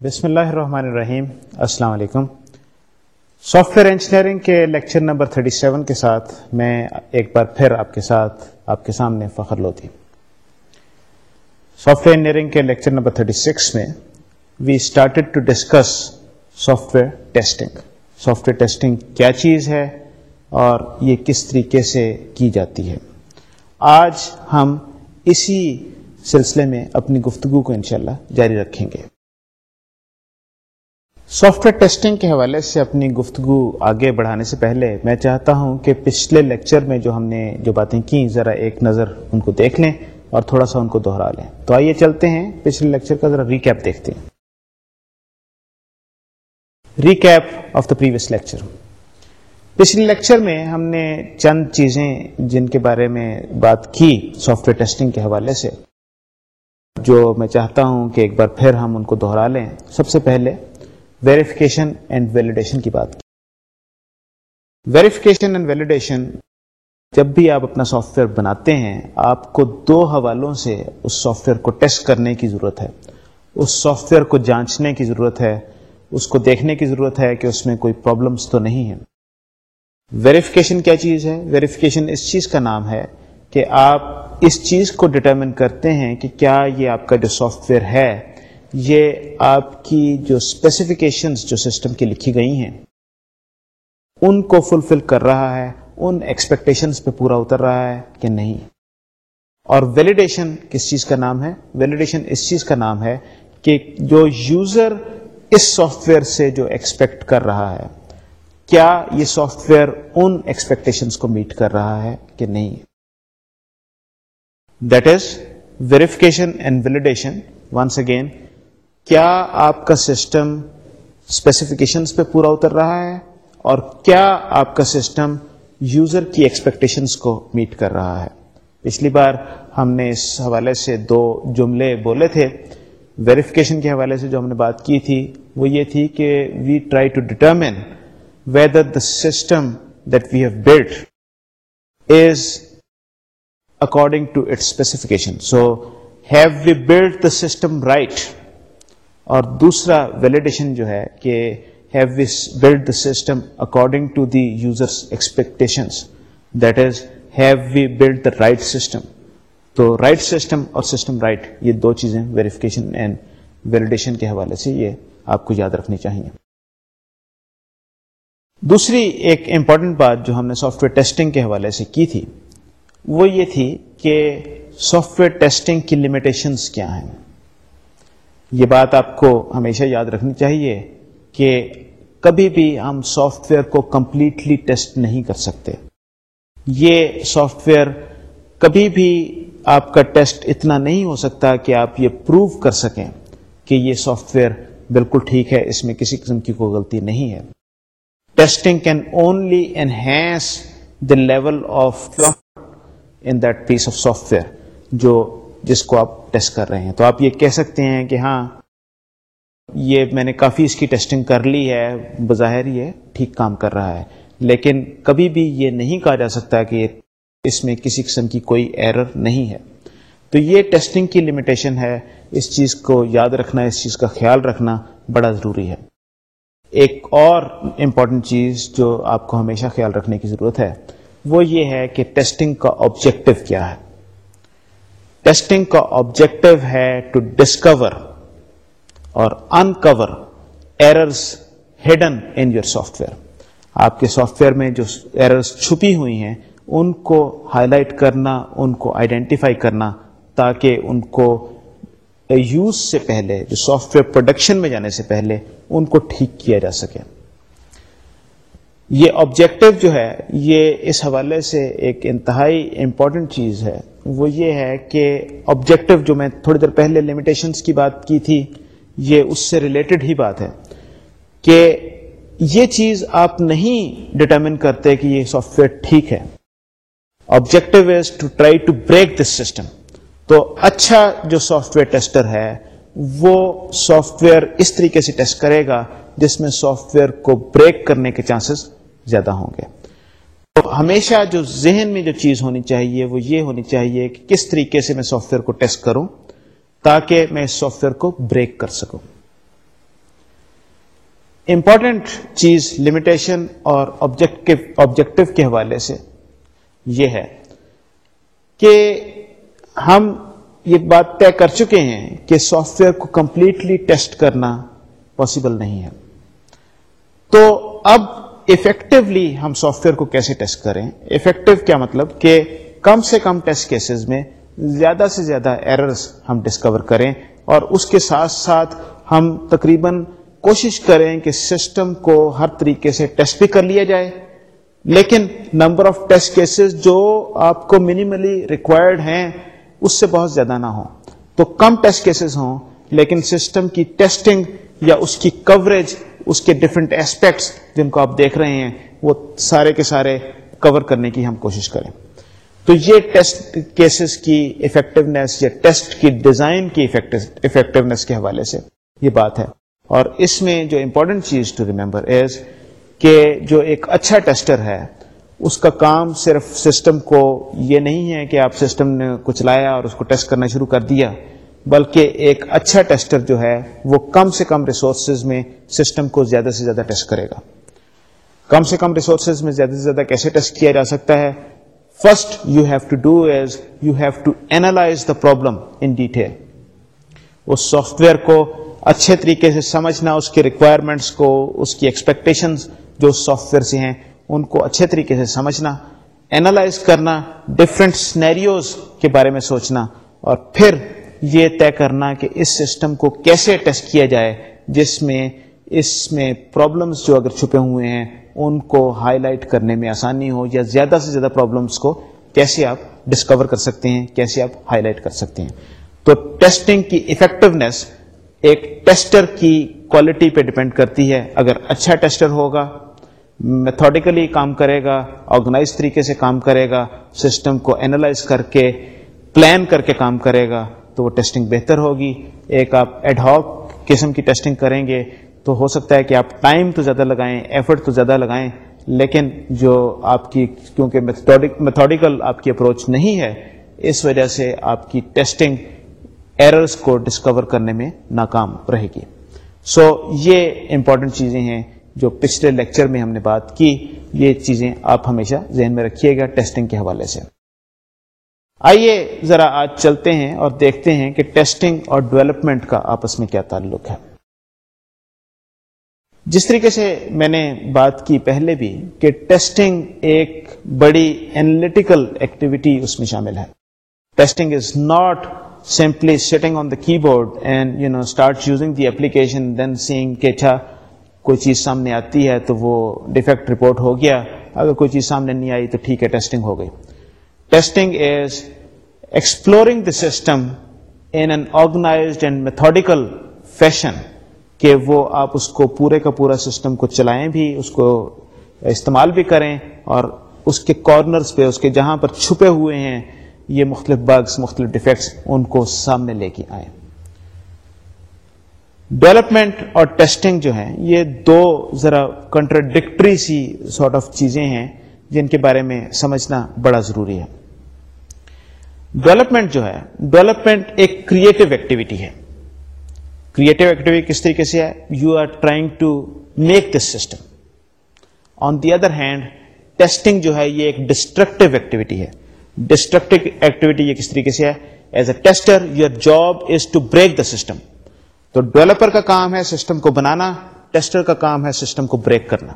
بسم اللہ الرحمن الرحیم۔ السلام علیکم۔ سافٹ ویئر انجینئرنگ کے لیکچر نمبر 37 کے ساتھ میں ایک بار پھر آپ کے ساتھ آپ کے سامنے فخر لوتی۔ سافٹ ویئر انجینئرنگ کے لیکچر نمبر 36 میں we started to discuss software testing software testing کیا چیز ہے اور یہ کس طریقے سے کی جاتی ہے۔ آج ہم اسی سلسلے میں اپنی گفتگو کو انشاءاللہ جاری رکھیں گے۔ سافٹ ویئر ٹیسٹنگ کے حوالے سے اپنی گفتگو آگے بڑھانے سے پہلے میں چاہتا ہوں کہ پچھلے لیکچر میں جو ہم نے جو باتیں کی ذرا ایک نظر ان کو دیکھ لیں اور تھوڑا سا ان کو دوہرا لیں۔ تو آئیے چلتے ہیں۔ پچھلے لیکچر کا ذرا ریکیپ دیکھتے ہیں۔ Recap of the previous lecture پچھلے لیکچر میں ہم نے چند چیزیں جن کے بارے میں بات کی سافٹ ویئر ٹیسٹنگ کے حوالے سے، جو میں چاہتا ہوں کہ ایک بار پھر ہم ان کو دوہرا لیں۔ سب سے پہلے ویریفیکیشن اینڈ ویلیڈیشن کی بات کی۔ ویریفیکیشن اینڈ ویلیڈیشن جب بھی آپ اپنا سافٹ ویئر بناتے ہیں، آپ کو دو حوالوں سے اس سافٹ ویئر کو ٹیسٹ کرنے کی ضرورت ہے۔ اس سافٹ ویئر کو جانچنے کی ضرورت ہے۔ اس کو دیکھنے کی ضرورت ہے کہ اس میں کوئی پرابلمس تو نہیں ہیں۔ ویریفیکیشن کیا چیز ہے؟ ویریفیکیشن اس چیز کا نام ہے کہ آپ اس چیز کو ڈٹرمن کرتے ہیں کہ کیا یہ آپ کا جو سافٹ ویئر ہے یہ آپ کی جو اسپیسیفکیشنز جو سسٹم کی لکھی گئی ہیں، ان کو فلفل کر رہا ہے، ان ایکسپیکٹیشنز پہ پورا اتر رہا ہے کہ نہیں؟ اور ویلیڈیشن کس چیز کا نام ہے؟ ویلیڈیشن اس چیز کا نام ہے کہ جو یوزر اس سافٹ ویئر سے جو ایکسپیکٹ کر رہا ہے، کیا یہ سافٹ ویئر ان ایکسپیکٹیشنز کو میٹ کر رہا ہے کہ نہیں؟ That is verification and validation once again کیا آپ کا سسٹم اسپیسیفکیشنس پہ پورا اتر رہا ہے اور کیا آپ کا سسٹم یوزر کی ایکسپیکٹیشنس کو میٹ کر رہا ہے؟ پچھلی بار ہم نے اس حوالے سے دو جملے بولے تھے۔ ویریفیکیشن کے حوالے سے جو ہم نے بات کی تھی، وہ یہ تھی کہ we try to determine whether the system that we have built is according to its specification so have we built the system right اور دوسرا ویلیڈیشن جو ہے کہ have was built the system according to the users expectations that is have we built the right system تو right system اور system right یہ دو چیزیں ویریفیکیشن اینڈ ویلیڈیشن کے حوالے سے یہ آپ کو یاد رکھنی چاہیے۔ دوسری ایک امپورٹنٹ بات جو ہم نے سافٹ ویئر ٹیسٹنگ کے حوالے سے کی تھی، وہ یہ تھی کہ سافٹ ویئر ٹیسٹنگ کی لمیٹیشنس کیا ہیں۔ یہ بات آپ کو ہمیشہ یاد رکھنی چاہیے کہ کبھی بھی ہم سافٹ ویئر کو کمپلیٹلی ٹیسٹ نہیں کر سکتے۔ یہ سافٹ ویئر کبھی بھی آپ کا ٹیسٹ اتنا نہیں ہو سکتا کہ آپ یہ پروو کر سکیں کہ یہ سافٹ ویئر بالکل ٹھیک ہے، اس میں کسی قسم کی کوئی غلطی نہیں ہے۔ Testing can only enhance the level of in that piece of software جو جس کو آپ ٹیسٹ کر رہے ہیں۔ تو آپ یہ کہہ سکتے ہیں کہ ہاں یہ میں نے کافی اس کی ٹیسٹنگ کر لی ہے، بظاہر یہ ٹھیک کام کر رہا ہے۔ لیکن کبھی بھی یہ نہیں کہا جا سکتا کہ اس میں کسی قسم کی کوئی ایرر نہیں ہے۔ تو یہ ٹیسٹنگ کی لمیٹیشن ہے۔ اس چیز کو یاد رکھنا، اس چیز کا خیال رکھنا بڑا ضروری ہے۔ ایک اور امپورٹنٹ چیز جو آپ کو ہمیشہ خیال رکھنے کی ضرورت ہے، وہ یہ ہے کہ ٹیسٹنگ کا آبجیکٹو کیا ہے۔ ٹیسٹنگ کا آبجیکٹو ہے ٹو ڈسکور اور uncover errors hidden in your software آپ کے سافٹ ویئر میں جو ایررز چھپی ہوئی ہیں، ان کو ہائی لائٹ کرنا، ان کو آئیڈینٹیفائی کرنا تاکہ ان کو یوز سے پہلے، جو سافٹ ویئر پروڈکشن میں جانے سے پہلے، ان کو ٹھیک کیا جا سکے۔ یہ آبجیکٹو جو ہے، یہ اس حوالے سے ایک انتہائی امپورٹنٹ چیز ہے۔ وہ یہ ہے کہ آبجیکٹو جو میں تھوڑی دیر پہلے لمیٹیشنس کی بات کی تھی، یہ اس سے ریلیٹڈ ہی بات ہے کہ یہ چیز آپ نہیں ڈٹرمن کرتے کہ یہ سافٹ ویئر ٹھیک ہے۔ Objective is to try to break this system تو اچھا جو سافٹ ویئر ٹیسٹر ہے، وہ سافٹ ویئر اس طریقے سے ٹیسٹ کرے گا جس میں سافٹ ویئر کو بریک کرنے کے چانسز زیادہ ہوں گے۔ ہمیشہ جو ذہن میں جو چیز ہونی چاہیے وہ یہ ہونی چاہیے کہ کس طریقے سے میں سافٹ ویئر کو ٹیسٹ کروں تاکہ میں اس سافٹ ویئر کو بریک کر سکوں۔ امپورٹنٹ چیز لمیٹیشن اور آبجیکٹو کے حوالے سے یہ ہے کہ ہم یہ بات طے کر چکے ہیں کہ سافٹ ویئر کو کمپلیٹلی ٹیسٹ کرنا پاسبل نہیں ہے۔ تو اب افیکٹولی ہم سافٹ ویئر کو کیسے ٹیسٹ کریں؟ افیکٹو کیا مطلب کہ کم سے کم ٹیسٹ کیسز میں زیادہ سے زیادہ ایررز ہم ڈسکور کریں اور اس کے ساتھ ساتھ ہم تقریباً کوشش کریں کہ سسٹم کو ہر طریقے سے ٹیسٹ بھی کر لیا جائے۔ لیکن نمبر آف ٹیسٹ کیسز جو آپ کو منیملی ریکوائرڈ ہیں، اس سے بہت زیادہ نہ ہوں۔ تو کم ٹیسٹ کیسز ہوں، لیکن سسٹم کی ٹیسٹنگ یا اس کی کوریج اس کے ڈفرینٹ ایسپیکٹس جن کو آپ دیکھ رہے ہیں، وہ سارے کے سارے کور کرنے کی ہم کوشش کریں۔ تو یہ ٹیسٹ کیسز کی افیکٹونیس یا ٹیسٹ کی ڈیزائن کی افیکٹونیس کے حوالے سے یہ بات ہے۔ اور اس میں جو امپورٹنٹ چیز ٹو ریمبر از کہ جو ایک اچھا ٹیسٹر ہے، اس کا کام صرف سسٹم کو یہ نہیں ہے کہ آپ سسٹم نے کچھ لایا اور اس کو ٹیسٹ کرنا شروع کر دیا۔ بلکہ ایک اچھا ٹیسٹر جو ہے وہ کم سے کم ریسورسز میں سسٹم کو زیادہ سے زیادہ ٹیسٹ کرے گا۔ کم سے کم ریسورسز میں زیادہ سے زیادہ کیسے ٹیسٹ کیا جا سکتا ہے؟ First you have to do is you have to analyze the problem in detail us software کو اچھے طریقے سے سمجھنا، اس کے ریکوائرمنٹس کو، اس کی ایکسپیکٹیشن جو سافٹ ویئر سے ہیں، ان کو اچھے طریقے سے سمجھنا اینالائز کرنا ڈفرینٹ سنیریوز کے بارے میں سوچنا اور پھر یہ طے کرنا کہ اس سسٹم کو کیسے ٹیسٹ کیا جائے، جس میں، اس میں پرابلمس جو اگر چھپے ہوئے ہیں، ان کو ہائی لائٹ کرنے میں آسانی ہو یا زیادہ سے زیادہ پرابلمس کو کیسے آپ ڈسکور کر سکتے ہیں، کیسے آپ ہائی لائٹ کر سکتے ہیں۔ تو ٹیسٹنگ کی افیکٹونیس ایک ٹیسٹر کی کوالٹی پہ ڈپینڈ کرتی ہے۔ اگر اچھا ٹیسٹر ہوگا میتھوڈیکلی کام کرے گا آرگنائز طریقے سے کام کرے گا سسٹم کو اینالائز کر کے پلان کر کے کام کرے گا تو وہ ٹیسٹنگ بہتر ہوگی۔ ایک آپ ایڈ ہاک قسم کی ٹیسٹنگ کریں گے تو ہو سکتا ہے کہ آپ ٹائم تو زیادہ لگائیں ایفرٹ تو زیادہ لگائیں لیکن جو آپ کی کیونکہ میتھوڈیکل آپ کی اپروچ نہیں ہے اس وجہ سے آپ کی ٹیسٹنگ ایررز کو ڈسکور کرنے میں ناکام رہے گی۔ سو so, یہ امپورٹنٹ چیزیں ہیں جو پچھلے لیکچر میں ہم نے بات کی۔ یہ چیزیں آپ ہمیشہ ذہن میں رکھیے گا ٹیسٹنگ کے حوالے سے۔ آئیے ذرا آج چلتے ہیں اور دیکھتے ہیں کہ ٹیسٹنگ اور ڈیولپمنٹ کا آپس میں کیا تعلق ہے۔ جس طریقے سے میں نے بات کی پہلے بھی کہ ٹیسٹنگ ایک بڑی اینالٹیکل ایکٹیویٹی اس میں شامل ہے۔ Testing is not simply sitting on the keyboard and you know start using the application then saying کہ اچھا کوئی چیز سامنے آتی ہے تو وہ ڈیفیکٹ رپورٹ ہو گیا۔ اگر کوئی چیز سامنے نہیں آئی تو ٹھیک ہے ٹیسٹنگ ہو گئی۔ Testing is exploring the system in an organized and methodical fashion کہ وہ آپ اس کو پورے کا پورا سسٹم کو چلائیں بھی، اس کو استعمال بھی کریں اور اس کے کارنرز پہ، اس کے جہاں پر چھپے ہوئے ہیں، یہ مختلف بگس مختلف ڈیفیکٹس ان کو سامنے لے کے آئیں۔ ڈیولپمنٹ اور ٹیسٹنگ جو ہے یہ دو ذرا کنٹراڈکٹری سی سارٹ آف چیزیں ہیں۔ جن کے بارے میں سمجھنا بڑا ضروری ہے۔ ڈیولپمنٹ جو ہے ڈیولپمنٹ ایک کریٹو ایکٹیویٹی ہے۔ کریٹو ایکٹیویٹی کس طریقے سے ہے؟ You are trying to make this system on the other hand testing جو ہے، یہ ایک ڈسٹرکٹیو ایکٹیویٹی ہے۔ ڈسٹرکٹیو ایکٹیویٹی یہ کس طریقے سے ہے؟ As a tester your job is to break the system تو ڈیولپر کا کام ہے سسٹم کو بنانا ٹیسٹر کا کام ہے سسٹم کو بریک کرنا۔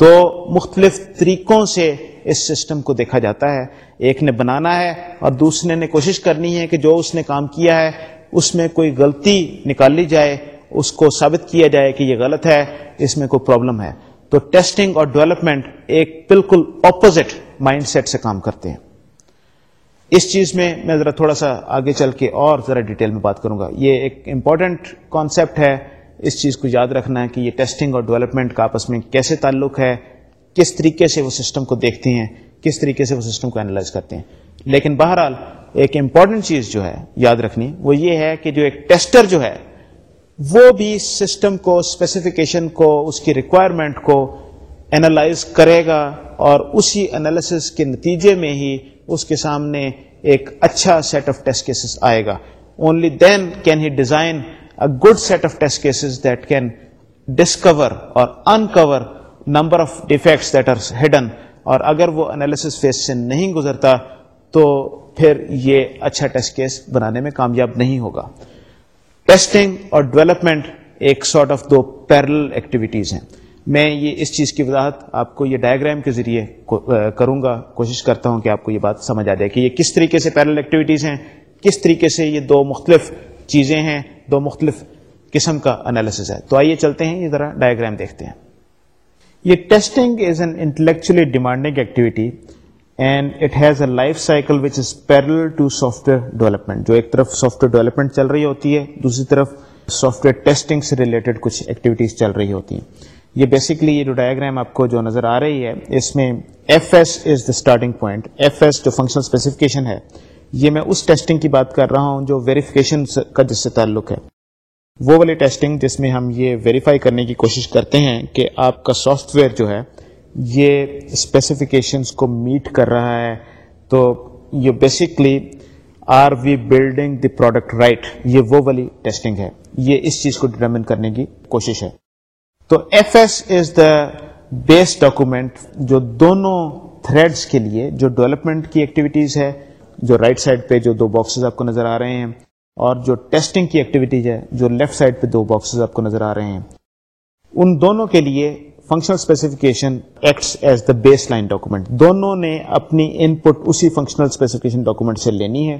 دو مختلف طریقوں سے اس سسٹم کو دیکھا جاتا ہے۔ ایک نے بنانا ہے اور دوسرے نے کوشش کرنی ہے کہ جو اس نے کام کیا ہے، اس میں کوئی غلطی نکال لی جائے، اس کو ثابت کیا جائے کہ یہ غلط ہے، اس میں کوئی پرابلم ہے۔ تو ٹیسٹنگ اور ڈیولپمنٹ ایک بالکل اپوزٹ مائنڈ سیٹ سے کام کرتے ہیں۔ اس چیز میں میں ذرا تھوڑا سا آگے چل کے اور ذرا ڈیٹیل میں بات کروں گا۔ یہ ایک امپورٹنٹ کانسیپٹ ہے۔ اس چیز کو یاد رکھنا ہے کہ یہ ٹیسٹنگ اور ڈیولپمنٹ کا آپس میں کیسے تعلق ہے، کس طریقے سے وہ سسٹم کو دیکھتے ہیں، کس طریقے سے وہ سسٹم کو اینالائز کرتے ہیں۔ لیکن بہرحال ایک امپورٹنٹ چیز جو ہے یاد رکھنی، وہ یہ ہے کہ جو ایک ٹیسٹر جو ہے، وہ بھی سسٹم کو اسپیسیفکیشن کو، اس کی ریکوائرمنٹ کو اینالائز کرے گا اور اسی انالیسس کے نتیجے میں ہی اس کے سامنے ایک اچھا سیٹ آف ٹیسٹ کیسز آئے گا۔ Only then can he design good set of test cases that can discover اور uncover number of defects that are hidden اور اگر وہ انالیس فیس سے نہیں گزرتا تو پھر یہ اچھا ٹیسٹ کیس بنانے میں کامیاب نہیں ہوگا ٹیسٹنگ اور ڈیولپمنٹ ایک سارٹ آف دو پیرل ایکٹیویٹیز ہیں میں یہ اس چیز کی وضاحت آپ کو یہ ڈائگرام کے ذریعے کروں گا کوشش کرتا ہوں کہ آپ کو یہ بات سمجھ آ جائے کہ یہ کس طریقے سے پیرل ایکٹیویٹیز ہیں کس طریقے سے یہ دو مختلف چیزیں ہیں دو مختلف قسم کا انالیس ہے۔ تو آئیے چلتے ہیں، یہ ذرا ڈائگرام دیکھتے ہیں۔ یہ testing is an intellectually demanding activity and it has a life cycle which is parallel to software development جو ایک طرف سافٹ ویئر ڈیولپمنٹ چل رہی ہوتی ہے، دوسری طرف سافٹ ویئر ٹیسٹنگ سے ریلیٹڈ کچھ ایکٹیویٹیز چل رہی ہوتی ہیں۔ یہ بیسکلی یہ جو ڈائگرام آپ کو جو نظر آ رہی ہے، اس میں F S is the starting point F S جو فنکشنل اسپیسیفکیشن ہے یہ میں اس ٹیسٹنگ کی بات کر رہا ہوں جو ویریفیکیشن کا جس سے تعلق ہے۔ وہ والی ٹیسٹنگ جس میں ہم یہ ویریفائی کرنے کی کوشش کرتے ہیں کہ آپ کا سافٹ ویئر جو ہے یہ اسپیسیفکیشنس کو میٹ کر رہا ہے۔ تو یہ basically are we building the product right یہ وہ والی ٹیسٹنگ ہے۔ یہ اس چیز کو ڈٹرمن کرنے کی کوشش ہے۔ تو F S is the base document جو دونوں تھریڈس کے لیے جو ڈیولپمنٹ کی ایکٹیویٹیز ہے جو رائٹ right سائڈ پہ جو دو باکسز آپ کو نظر آ رہے ہیں اور جو ٹیسٹنگ کی ایکٹیویٹیز ہے، جو لیفٹ سائڈ پہ دو باکسز آپ کو نظر آ رہے ہیں۔ ان دونوں کے لیے functional specification acts as the baseline document دونوں نے اپنی ان پٹ اسی فنکشنل اسپیسیفکیشن ڈاکومنٹ سے لینی ہے۔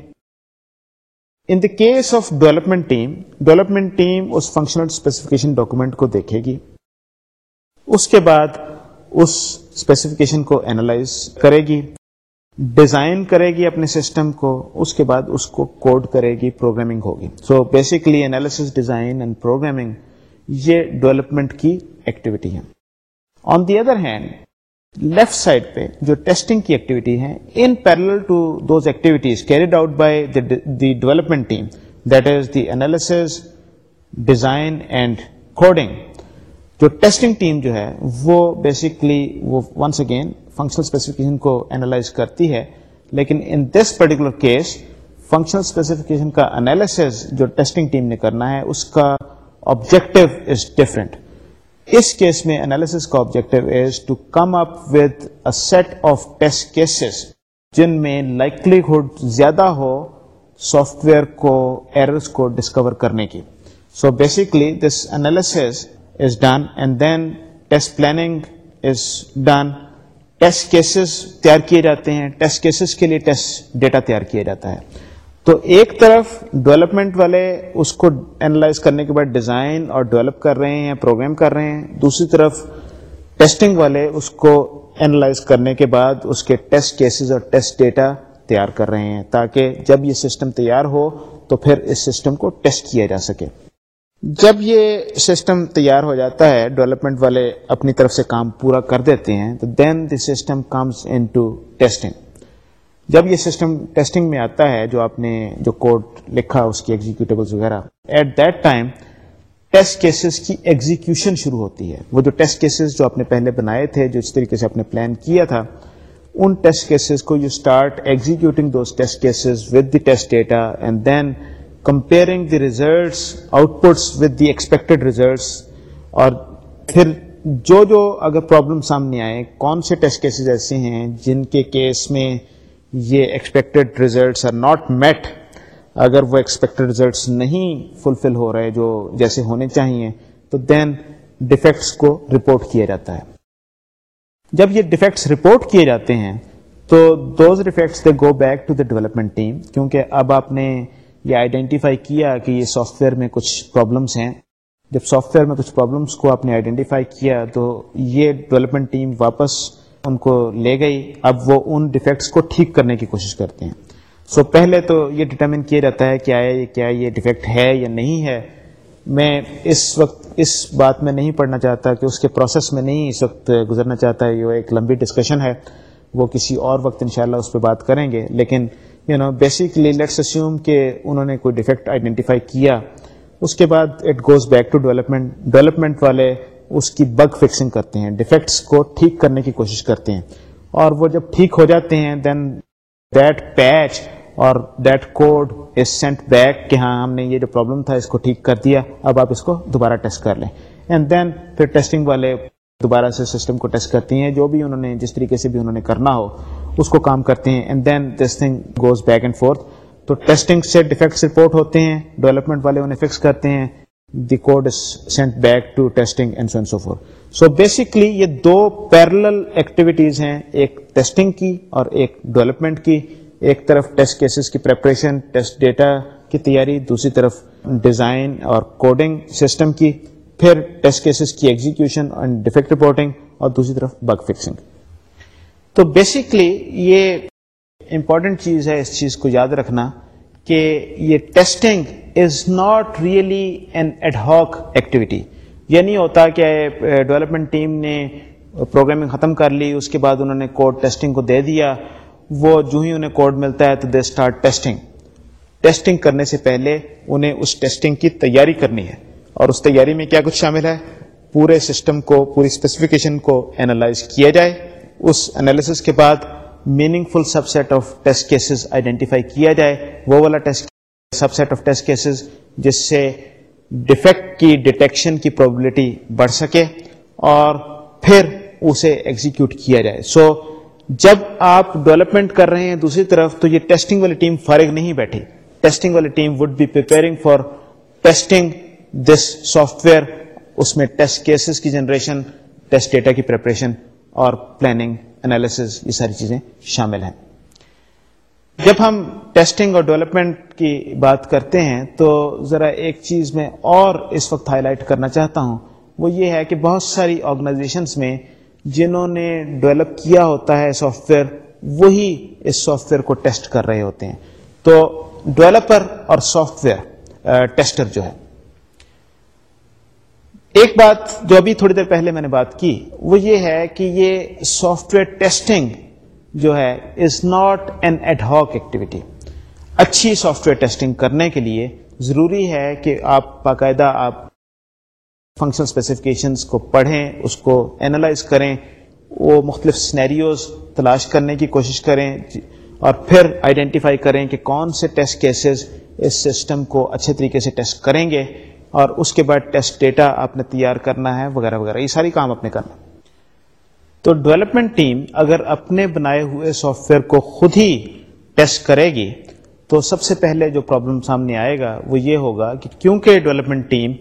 In the case of development team development team us functional specification document کو دیکھے گی۔ اس کے بعد اس اسپیسیفکیشن کو اینالائز کرے گی۔ ڈیزائن کرے گی اپنے سسٹم کو، اس کے بعد اس کو کوڈ کرے گی پروگرامنگ ہوگی۔ So basically analysis design and programming یہ ڈیولپمنٹ کی ایکٹیویٹی ہے on the other hand left side پہ جو ٹیسٹنگ کی ایکٹیویٹی ہے in parallel to those activities carried out by the development team that is the analysis design and coding جو testing team جو ہے، وہ بیسکلی وہ ونس اگین فنکشنل اسپیسیفکیشن کو اینالائز کرتی ہے، لیکن in this particular case functional specification کا انالیس جو ٹیسٹنگ ٹیم نے کرنا ہے، اس کا آبجیکٹو از ڈفرنٹ اس کیس میں انالیس کا objective is to come up with a set of test cases جن میں لائکلیہڈ زیادہ ہو سافٹ ویئر کو ایررز کو ڈسکور کرنے کی. So basically this analysis is done and then test planning is done test cases تیار کیے جاتے ہیں، ٹیسٹ کیسز کے لیے ٹیسٹ ڈیٹا تیار کیا جاتا ہے۔ تو ایک طرف ڈیولپمنٹ والے اس کو اینالائز کرنے کے بعد ڈیزائن اور ڈیولپ کر رہے ہیں پروگرام کر رہے ہیں، دوسری طرف ٹیسٹنگ والے اس کو اینالائز کرنے کے بعد اس کے ٹیسٹ کیسز اور ٹیسٹ ڈیٹا تیار کر رہے ہیں تاکہ جب یہ سسٹم تیار ہو تو پھر اس سسٹم کو ٹیسٹ کیا جا سکے۔ جب یہ سسٹم تیار ہو جاتا ہے ڈیولپمنٹ والے اپنی طرف سے کام پورا کر دیتے ہیں، تو then the system comes into testing جب یہ سسٹم ٹیسٹنگ میں آتا ہے، جو آپ نے جو کوڈ لکھا، اس کی ایگزیکٹیبلس وغیرہ at that time test cases کی ایگزیکیوشن شروع ہوتی ہے۔ وہ جو ٹیسٹ کیسز جو آپ نے پہلے بنائے تھے، جو اس طریقے سے آپ نے پلان کیا تھا، ان ٹیسٹ کیسز کو you start executing those test cases with the test data and then comparing the results outputs with the expected results اور پھر جو جو اگر پرابلم سامنے آئے، کون سے ٹیسٹ کیسز ایسے ہیں جن کے کیس میں یہ expected results are not met اگر وہ ایکسپیکٹڈ ریزلٹس نہیں فلفل ہو رہے جو جیسے ہونے چاہیے، تو دین ڈیفیکٹس کو رپورٹ کیا جاتا ہے۔ جب یہ ڈیفیکٹس رپورٹ کیے جاتے ہیں، تو those defects they go back to the development team کیونکہ اب آپ نے یہ آئیڈینٹیفائی کیا کہ یہ سافٹ ویئر میں کچھ پرابلمس ہیں۔ جب سافٹ ویئر میں کچھ پرابلمس کو آپ نے آئیڈینٹیفائی کیا تو یہ ڈیولپمنٹ ٹیم واپس ان کو لے گئی۔ اب وہ ان ڈیفیکٹس کو ٹھیک کرنے کی کوشش کرتے ہیں۔ سو so, پہلے تو یہ ڈٹرمن کیا جاتا ہے کہ آیا کیا یہ ڈیفیکٹ ہے یا نہیں ہے۔ میں اس وقت اس بات میں نہیں پڑھنا چاہتا کہ اس کے پروسیس میں نہیں اس وقت گزرنا چاہتا ہے۔ یہ ایک لمبی ڈسکشن ہے۔ وہ کسی اور وقت انشاءاللہ اس پہ بات کریں گے۔ لیکن you know basically let's assume کہ انہوں نے کوئی ڈیفیکٹ آئیڈینٹیفائی کیا، اس کے بعد it goes back to development development والے اس کی بگ فکسنگ کرتے ہیں ڈیفیکٹس کو ٹھیک کرنے کی کوشش کرتے ہیں اور وہ جب ٹھیک ہو جاتے ہیں دین دیٹ پیچ اور that code is sent back کہ ہاں ہم نے یہ جو پرابلم تھا اس کو ٹھیک کر دیا، اب آپ اس کو دوبارہ ٹیسٹ کر لیں. اینڈ دین پھر ٹیسٹنگ والے دوبارہ سے سسٹم کو ٹیسٹ کرتی ہیں، جو بھی انہوں نے، جس طریقے سے بھی انہوں نے کرنا ہو. اس کو کام کرتے ہیں and then this thing goes back and forth تو ٹیسٹنگ سے ڈیفیکٹس رپورٹ ہوتے ہیں ڈیولپمنٹ والے انہیں فکس کرتے ہیں the code is sent back to testing and so forth so basically یہ دو پیرل ایکٹیویٹیز ہیں، ایک ٹیسٹنگ کی اور ایک ڈیولپمنٹ کی. ایک طرف ٹیسٹ کیسز کی پریپریشن ٹیسٹ ڈیٹا کی تیاری، دوسری طرف ڈیزائن اور کوڈنگ سسٹم کی. پھر ٹیسٹ کیسز کی ایگزیکشن اینڈ ڈیفیکٹ رپورٹنگ اور دوسری طرف بگ فکسنگ تو بیسکلی یہ امپورٹنٹ چیز ہے اس چیز کو یاد رکھنا کہ یہ testing is not really an ad hoc activity یہ نہیں ہوتا کہ eh, ڈیولپمنٹ ٹیم نے پروگرامنگ ختم کر لی، اس کے بعد انہوں نے کوڈ ٹیسٹنگ کو دے دیا، وہ جو ہی انہیں کوڈ ملتا ہے تو دے اسٹارٹ ٹیسٹنگ ٹیسٹنگ کرنے سے پہلے انہیں اس ٹیسٹنگ کی تیاری کرنی ہے۔ اور اس تیاری میں کیا کچھ شامل ہے؟ پورے سسٹم کو، پوری اسپیسیفکیشن کو اینالائز کیا جائے۔ اس انالیس کے بعد meaningful subset of test cases identify کیا جائے۔ وہ والا test subset of test cases جس سے ڈیفیکٹ کی ڈیٹیکشن کی پروبلٹی بڑھ سکے اور پھر اسے ایگزیکیوٹ کیا جائے۔ سو so, جب آپ ڈیولپمنٹ کر رہے ہیں دوسری طرف تو یہ ٹیسٹنگ والی ٹیم فارغ نہیں بیٹھی۔ ٹیسٹنگ والی team would be for testing this software اس میں ٹیسٹ کیسز کی جنریشن ٹیسٹ ڈیٹا کی پریپریشن اور پلاننگ انالیس یہ ساری چیزیں شامل ہیں۔ جب ہم ٹیسٹنگ اور ڈیولپمنٹ کی بات کرتے ہیں، تو ذرا ایک چیز میں اور اس وقت ہائی لائٹ کرنا چاہتا ہوں۔ وہ یہ ہے کہ بہت ساری آرگنائزیشنس میں جنہوں نے ڈیولپ کیا ہوتا ہے سافٹ ویئر وہی اس سافٹ ویئر کو ٹیسٹ کر رہے ہوتے ہیں۔ تو ڈیولپر اور سافٹ ویئر ٹیسٹر جو ہے ایک بات جو ابھی تھوڑی دیر پہلے میں نے بات کی، وہ یہ ہے کہ یہ سافٹ ویئر ٹیسٹنگ جو ہے is not an ad hoc activity اچھی سافٹ ویئر ٹیسٹنگ کرنے کے لیے ضروری ہے کہ آپ باقاعدہ آپ فنکشن اسپیسیفکیشنس کو پڑھیں، اس کو اینالائز کریں، وہ مختلف سنیریوز تلاش کرنے کی کوشش کریں اور پھر آئیڈینٹیفائی کریں کہ کون سے ٹیسٹ کیسز اس سسٹم کو اچھے طریقے سے ٹیسٹ کریں گے۔ اور اس کے بعد ٹیسٹ ڈیٹا آپ نے تیار کرنا ہے، وغیرہ وغیرہ۔ یہ ساری کام آپ نے کرنا تو ڈیولپمنٹ ٹیم اگر اپنے بنائے ہوئے سافٹ ویئر کو خود ہی ٹیسٹ کرے گی، تو سب سے پہلے جو پرابلم سامنے آئے گا، وہ یہ ہوگا کہ کیونکہ ڈیولپمنٹ ٹیم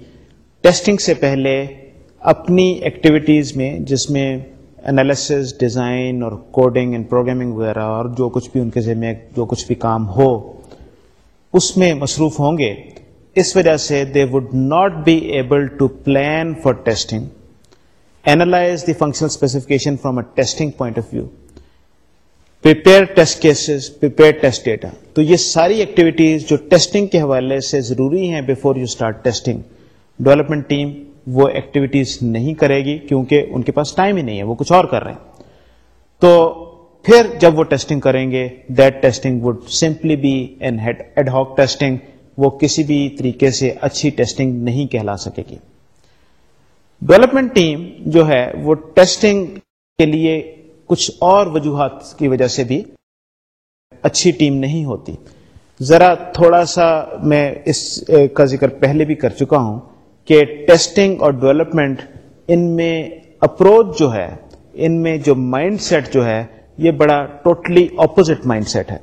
ٹیسٹنگ سے پہلے اپنی ایکٹیویٹیز میں، جس میں انالیسز ڈیزائن اور کوڈنگ اینڈ پروگرامنگ وغیرہ اور جو کچھ بھی ان کے ذمے جو کچھ بھی کام ہو، اس میں مصروف ہوں گے۔ اس وجہ سے they would not be able to plan for testing analyze the functional specification from a testing point of view prepare test cases prepare test data تو یہ ساری ایکٹیویٹیز جو ٹیسٹنگ کے حوالے سے ضروری ہیں before you start testing development team وہ ایکٹیویٹیز نہیں کرے گی کیونکہ ان کے پاس ٹائم ہی نہیں ہے، وہ کچھ اور کر رہے ہیں۔ تو پھر جب وہ ٹیسٹنگ کریں گے that testing would simply be an ad hoc testing وہ کسی بھی طریقے سے اچھی ٹیسٹنگ نہیں کہلا سکے گی۔ ڈیولپمنٹ ٹیم جو ہے وہ ٹیسٹنگ کے لیے کچھ اور وجوہات کی وجہ سے بھی اچھی ٹیم نہیں ہوتی۔ ذرا تھوڑا سا میں اس کا ذکر پہلے بھی کر چکا ہوں کہ ٹیسٹنگ اور ڈیولپمنٹ ان میں اپروچ جو ہے، ان میں جو مائنڈ سیٹ جو ہے، یہ بڑا ٹوٹلی اپوزٹ مائنڈ سیٹ ہے۔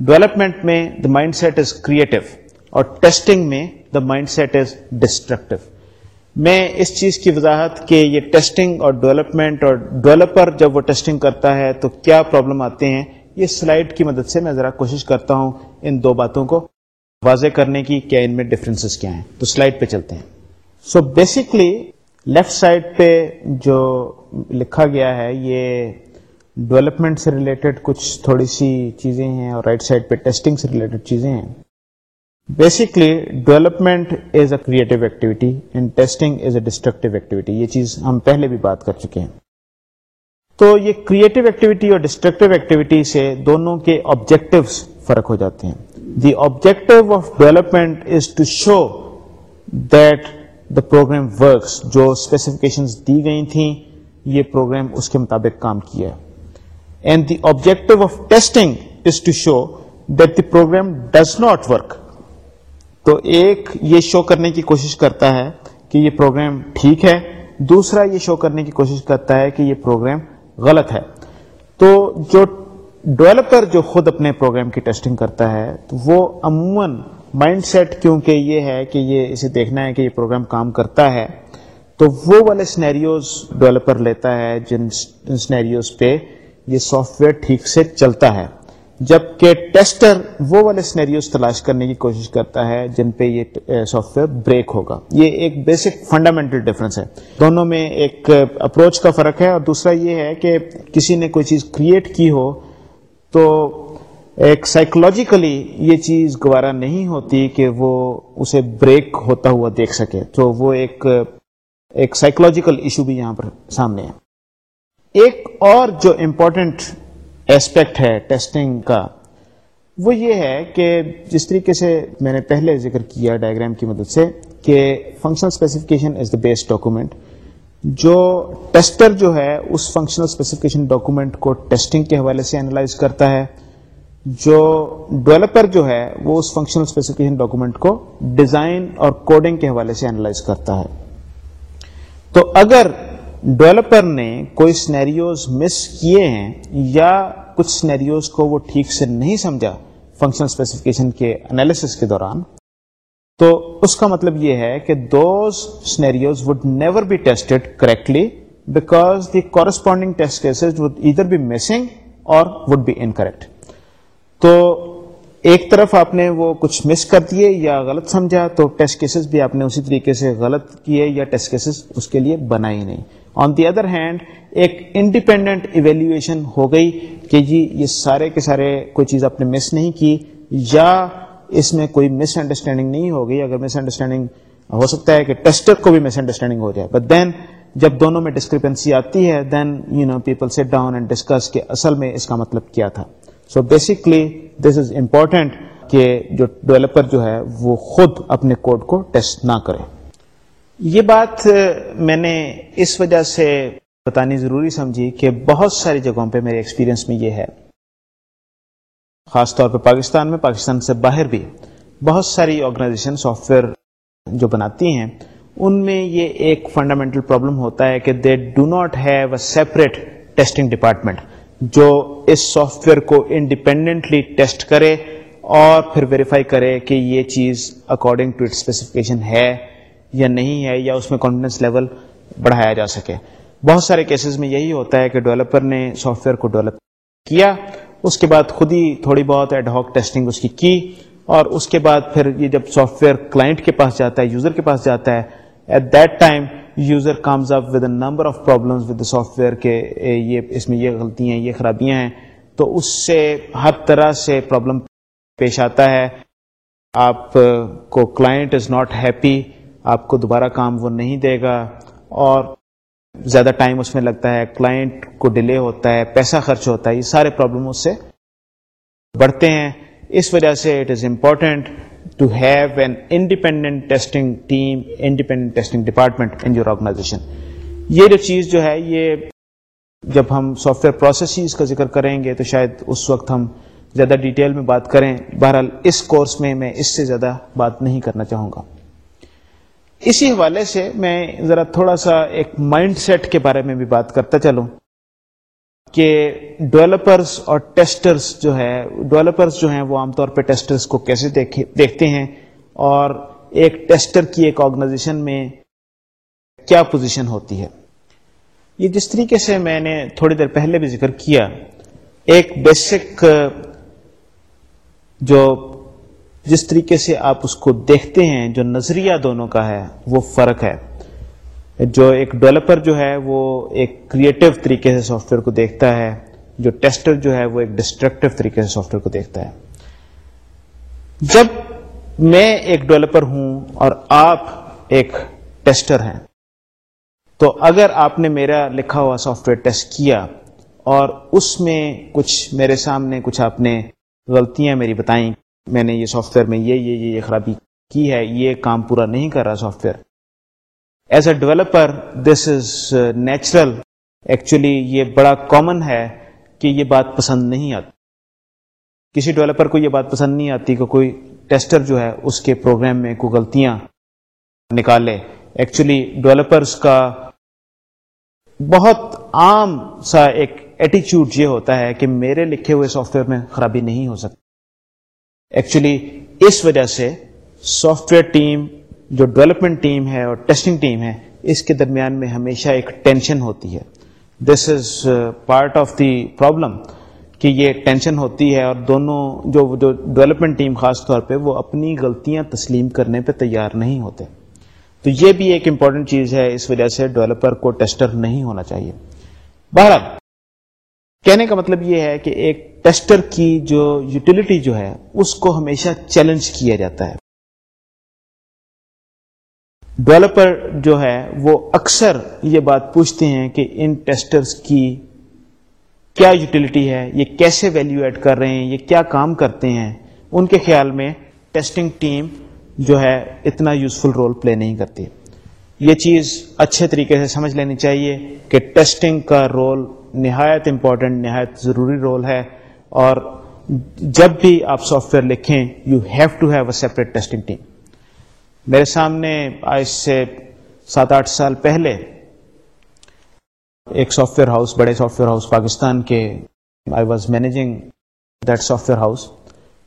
ڈیولپمنٹ میں the mind set is creative اور ٹیسٹنگ میں the mind set is destructive میں اس چیز کی وضاحت کہ یہ ٹیسٹنگ اور ڈیولپمنٹ اور ڈیولپر جب وہ ٹیسٹنگ کرتا ہے تو کیا پرابلم آتے ہیں یہ سلائڈ کی مدد سے میں ذرا کوشش کرتا ہوں ان دو باتوں کو واضح کرنے کی کیا ان میں ڈفرینسز کیا ہیں تو سلائڈ پہ چلتے ہیں سو بیسکلی لیفٹ سائڈ پہ جو لکھا گیا ہے یہ ڈیولپمنٹ سے ریلیٹڈ کچھ تھوڑی سی چیزیں ہیں اور رائٹ سائڈ پہ ٹیسٹنگ سے ریلیٹڈ چیزیں ہیں۔ Basically development is a creative activity and testing is a destructive activity یہ چیز ہم پہلے بھی بات کر چکے ہیں۔ تو یہ کریٹو ایکٹیویٹی اور ڈسٹرکٹیو ایکٹیویٹی سے دونوں کے آبجیکٹو فرق ہو جاتے ہیں۔ The objective of development is to show that the program works جو اسپیسیفکیشن دی گئی تھیں، یہ پروگرام اس کے مطابق کام کیا ہے۔ And the objective of testing is to show that the program does not work تو ایک یہ شو کرنے کی کوشش کرتا ہے کہ یہ پروگرام ٹھیک ہے، دوسرا یہ شو کرنے کی کوشش کرتا ہے کہ یہ پروگرام غلط ہے۔ تو جو ڈیولپر جو خود اپنے پروگرام کی ٹیسٹنگ کرتا ہے، تو وہ عموماً مائنڈ سیٹ کیونکہ یہ ہے کہ یہ اسے دیکھنا ہے کہ یہ پروگرام کام کرتا ہے، تو وہ والے سنیریوز ڈیولپر لیتا ہے جن سنیریوز پہ یہ سافٹ ویئر ٹھیک سے چلتا ہے۔ جبکہ ٹیسٹر وہ والے سنیریوز تلاش کرنے کی کوشش کرتا ہے جن پہ یہ سافٹ ویئر بریک ہوگا۔ یہ ایک بیسک فنڈامنٹل ڈفرنس ہے۔ دونوں میں ایک اپروچ کا فرق ہے اور دوسرا یہ ہے کہ کسی نے کوئی چیز کریٹ کی ہو تو ایک سائیکولوجیکلی یہ چیز گوارا نہیں ہوتی کہ وہ اسے بریک ہوتا ہوا دیکھ سکے۔ تو وہ ایک ایک سائیکولوجیکل ایشو بھی یہاں پر سامنے ہے۔ ایک اور جو امپورٹنٹ ایسپیکٹ ہے ٹیسٹنگ کا، وہ یہ ہے کہ جس طریقے سے میں نے پہلے ذکر کیا ڈائگرام کی مدد سے کہ functional specification is the base document جو ٹیسٹر جو ہے اس فنکشنل اسپیسیفکیشن ڈاکومنٹ کو ٹیسٹنگ کے حوالے سے اینالائز کرتا ہے، جو ڈیولپر جو ہے وہ اس فنکشنل اسپیسیفکیشن ڈاکومنٹ کو ڈیزائن اور کوڈنگ کے حوالے سے اینالائز کرتا ہے۔ تو اگر ڈیولپر نے کوئی سنیریوز مس کیے ہیں یا کچھ سنیریوز کو وہ ٹھیک سے نہیں سمجھا فنکشن اسپیسیفکیشن کے انالیسس کے دوران، تو اس کا مطلب یہ ہے کہ those scenarios would never be tested correctly because the corresponding test cases would either be missing اور وڈ بی انکریکٹ تو ایک طرف آپ نے وہ کچھ مس کر دیے یا غلط سمجھا، تو ٹیسٹ کیسز بھی آپ نے اسی طریقے سے غلط کیے یا ٹیسٹ کیسز اس کے لیے بنا ہی نہیں۔ آن دی ادر ہینڈ ایک انڈیپینڈنٹ ایویلویشن ہو گئی کہ جی یہ سارے کے سارے کوئی چیز آپ نے مس نہیں کی، یا اس میں کوئی مس انڈرسٹینڈنگ نہیں ہو گئی۔ اگر مس انڈرسٹینڈنگ ہو سکتا ہے کہ ٹیسٹر کو بھی مس انڈرسٹینڈنگ ہو جائے۔ بٹ دین جب دونوں میں ڈسکرپنسی آتی ہے then you know people sit down and discuss کہ اصل میں اس کا مطلب کیا تھا۔ سو بیسکلی دس از امپورٹینٹ کہ جو ڈیولپر جو ہے، وہ خود اپنے کوڈ کو ٹیسٹ نہ کرے۔ یہ بات میں نے اس وجہ سے بتانی ضروری سمجھی کہ بہت ساری جگہوں پہ میرے ایکسپیرینس میں یہ ہے۔ خاص طور پہ پاکستان میں، پاکستان سے باہر بھی بہت ساری آرگنائزیشن سافٹ ویئر جو بناتی ہیں، ان میں یہ ایک فنڈامنٹل پرابلم ہوتا ہے کہ they do not have a separate testing department جو اس سافٹ ویئر کو انڈیپینڈنٹلی ٹیسٹ کرے اور پھر ویریفائی کرے کہ یہ چیز اکارڈنگ ٹو اٹ اسپیسیفکیشن ہے۔ یا نہیں ہے یا اس میں کانفیڈنس لیول بڑھایا جا سکے۔ بہت سارے کیسز میں یہی ہوتا ہے کہ ڈیولپر نے سافٹ ویئر کو ڈیولپ کیا، اس کے بعد خود ہی تھوڑی بہت ایڈ ہاک ٹیسٹنگ اس کی کی، اور اس کے بعد پھر یہ جب سافٹ ویئر کلائنٹ کے پاس جاتا ہے یوزر کے پاس جاتا ہے at that time user comes up with a number of problem with software کے یہ اس میں یہ غلطیاں یہ خرابیاں ہیں۔ تو اس سے ہر طرح سے پرابلم پیش آتا ہے۔ آپ کو کلائنٹ از ناٹ ہیپی آپ کو دوبارہ کام وہ نہیں دے گا اور زیادہ ٹائم اس میں لگتا ہے کلائنٹ کو ڈیلے ہوتا ہے، پیسہ خرچ ہوتا ہے، یہ سارے پرابلم اس سے بڑھتے ہیں۔ اس وجہ سے it is important to have an independent testing team independent testing department in your organization یہ جو چیز جو ہے، یہ جب ہم سافٹ ویئر پروسیسز کا ذکر کریں گے تو شاید اس وقت ہم زیادہ ڈیٹیل میں بات کریں۔ بہرحال اس کورس میں میں اس سے زیادہ بات نہیں کرنا چاہوں گا۔ اسی حوالے سے میں ذرا تھوڑا سا ایک مائنڈ سیٹ کے بارے میں بھی بات کرتا چلوں کہ ڈیولپرس اور ٹیسٹرس جو ہے ڈیولپرس جو ہیں وہ عام طور پہ ٹیسٹرس کو کیسے دیکھتے ہیں اور ایک ٹیسٹر کی ایک آرگنائزیشن میں کیا پوزیشن ہوتی ہے۔ یہ جس طریقے سے میں نے تھوڑی دیر پہلے بھی ذکر کیا، ایک بیسک جو جس طریقے سے آپ اس کو دیکھتے ہیں، جو نظریہ دونوں کا ہے، وہ فرق ہے۔ جو ایک ڈیولپر جو ہے، وہ ایک کریٹو طریقے سے سافٹ ویئر کو دیکھتا ہے۔ جو ٹیسٹر جو ہے، وہ ایک ڈسٹرکٹیو طریقے سے سافٹ ویئر کو دیکھتا ہے۔ جب میں ایک ڈیولپر ہوں اور آپ ایک ٹیسٹر ہیں، تو اگر آپ نے میرا لکھا ہوا سافٹ ویئر ٹیسٹ کیا اور اس میں کچھ میرے سامنے، کچھ آپ نے غلطیاں میری بتائیں میں نے یہ سافٹ ویئر میں یہ یہ یہ خرابی کی ہے، یہ کام پورا نہیں کر رہا software as a developer this is natural actually یہ بڑا کامن ہے کہ یہ بات پسند نہیں آتی۔ کسی ڈیولپر کو یہ بات پسند نہیں آتی کہ کوئی ٹیسٹر جو ہے، اس کے پروگرام میں کوئی غلطیاں نکالے۔ ایکچولی ڈیولپرس کا بہت عام سا ایک ایٹیچیوڈ یہ ہوتا ہے کہ میرے لکھے ہوئے سافٹ ویئر میں خرابی نہیں ہو سکتی۔ ایکچولی اس وجہ سے سافٹ ویئر ٹیم جو ڈیولپمنٹ ٹیم ہے اور ٹیسٹنگ ٹیم ہے، اس کے درمیان میں ہمیشہ ایک ٹینشن ہوتی ہے۔ This is part of the problem کہ یہ ٹینشن ہوتی ہے اور دونوں جو جو ڈیولپمنٹ ٹیم خاص طور پہ وہ اپنی غلطیاں تسلیم کرنے پہ تیار نہیں ہوتے۔ تو یہ بھی ایک امپورٹنٹ چیز ہے، اس وجہ سے ڈیولپر کو ٹیسٹر نہیں ہونا چاہیے۔ بہرحال، کہنے کا مطلب یہ ہے کہ ایک ٹیسٹر کی جو یوٹیلٹی جو ہے، اس کو ہمیشہ چیلنج کیا جاتا ہے۔ ڈیولپر جو ہے، وہ اکثر یہ بات پوچھتے ہیں کہ ان ٹیسٹرز کی کیا یوٹیلٹی ہے، یہ کیسے ویلیو ایڈ کر رہے ہیں، یہ کیا کام کرتے ہیں۔ ان کے خیال میں ٹیسٹنگ ٹیم جو ہے، اتنا یوزفل رول پلے نہیں کرتی۔ یہ چیز اچھے طریقے سے سمجھ لینی چاہیے کہ ٹیسٹنگ کا رول نہایت امپورٹنٹ نہایت ضروری رول ہے۔ اور جب بھی آپ سافٹ ویئر لکھیں you have to have a separate testing team میرے سامنے آج سے سات آٹھ سال پہلے ایک سافٹ ویئر ہاؤس بڑے سافٹ ویئر ہاؤس پاکستان کے I was managing that software house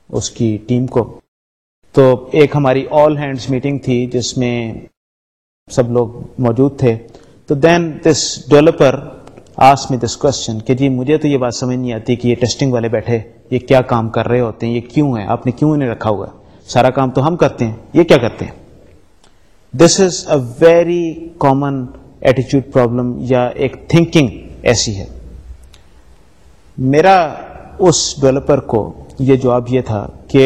اس کی ٹیم کو. تو ایک ہماری آل ہینڈس میٹنگ تھی جس میں سب لوگ موجود تھے. تو دین دس ڈیولپر آس میں دس کوشچن کہ جی مجھے تو یہ بات سمجھ نہیں آتی کہ یہ ٹیسٹنگ والے بیٹھے یہ کیا کام کر رہے ہوتے ہیں یہ کیوں ہے آپ نے کیوں انہیں رکھا ہوا ہے سارا کام تو ہم کرتے ہیں یہ کیا کرتے ہیں this is a very common ایٹیچیوڈ problem یا ایک تھنکنگ ایسی ہے میرا اس ڈیولپر کو یہ جواب یہ تھا کہ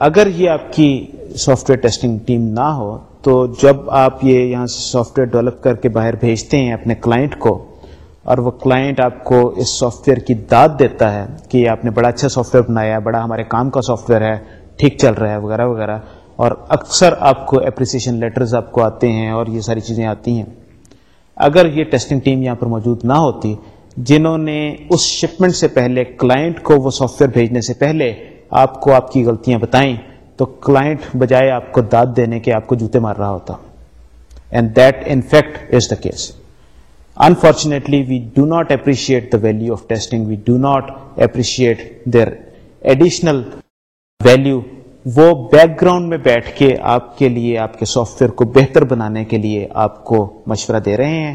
اگر یہ آپ کی سافٹ ویئر ٹیسٹنگ ٹیم نہ ہو تو جب آپ یہ یہاں سے سافٹ ویئر ڈیولپ کر کے باہر بھیجتے ہیں اپنے کلائنٹ کو اور وہ کلائنٹ آپ کو اس سافٹ ویئر کی داد دیتا ہے کہ آپ نے بڑا اچھا سافٹ ویئر بنایا ہے، بڑا ہمارے کام کا سافٹ ویئر ہے، ٹھیک چل رہا ہے، وغیرہ وغیرہ۔ اور اکثر آپ کو اپریسیشن لیٹرز آپ کو آتے ہیں اور یہ ساری چیزیں آتی ہیں۔ اگر یہ ٹیسٹنگ ٹیم یہاں پر موجود نہ ہوتی، جنہوں نے اس شپمنٹ سے پہلے کلائنٹ کو وہ سافٹ ویئر بھیجنے سے پہلے آپ کو آپ کی غلطیاں بتائیں، تو کلائنٹ بجائے آپ کو داد دینے کے آپ کو جوتے مار رہا ہوتا۔ And that in fact is the case unfortunately we do not appreciate the value of testing we do not appreciate their additional value وہ بیک گراؤنڈ میں بیٹھ کے آپ کے لیے، آپ کے سافٹ ویئر کو بہتر بنانے کے لیے آپ کو مشورہ دے رہے ہیں.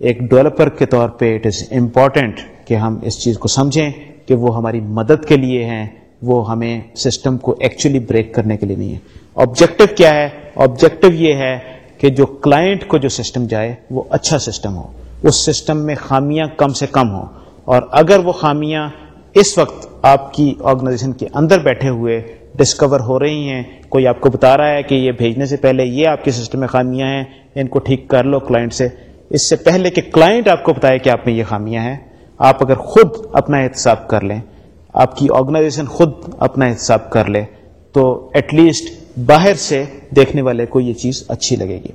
ایک ڈیولپر کے طور پہ اٹ از امپورٹینٹ کہ ہم اس چیز کو سمجھیں کہ وہ ہماری مدد کے لیے ہیں. وہ ہمیں سسٹم کو ایکچولی بریک کرنے کے لیے نہیں ہے. آبجیکٹو کیا ہے؟ آبجیکٹو یہ ہے کہ جو کلائنٹ کو جو سسٹم جائے وہ اچھا سسٹم ہو، اس سسٹم میں خامیاں کم سے کم ہوں۔ اور اگر وہ خامیاں اس وقت آپ کی آرگنائزیشن کے اندر بیٹھے ہوئے ڈسکور ہو رہی ہیں، کوئی آپ کو بتا رہا ہے کہ یہ بھیجنے سے پہلے یہ آپ کے سسٹم میں خامیاں ہیں، ان کو ٹھیک کر لو کلائنٹ سے۔ اس سے پہلے کہ کلائنٹ آپ کو بتائے کہ آپ میں یہ خامیاں ہیں، آپ اگر خود اپنا احتساب کر لیں، آپ کی آرگنائزیشن خود اپنا احتساب کر لے، تو ایٹ لیسٹ باہر سے دیکھنے والے کو یہ چیز اچھی لگے گی۔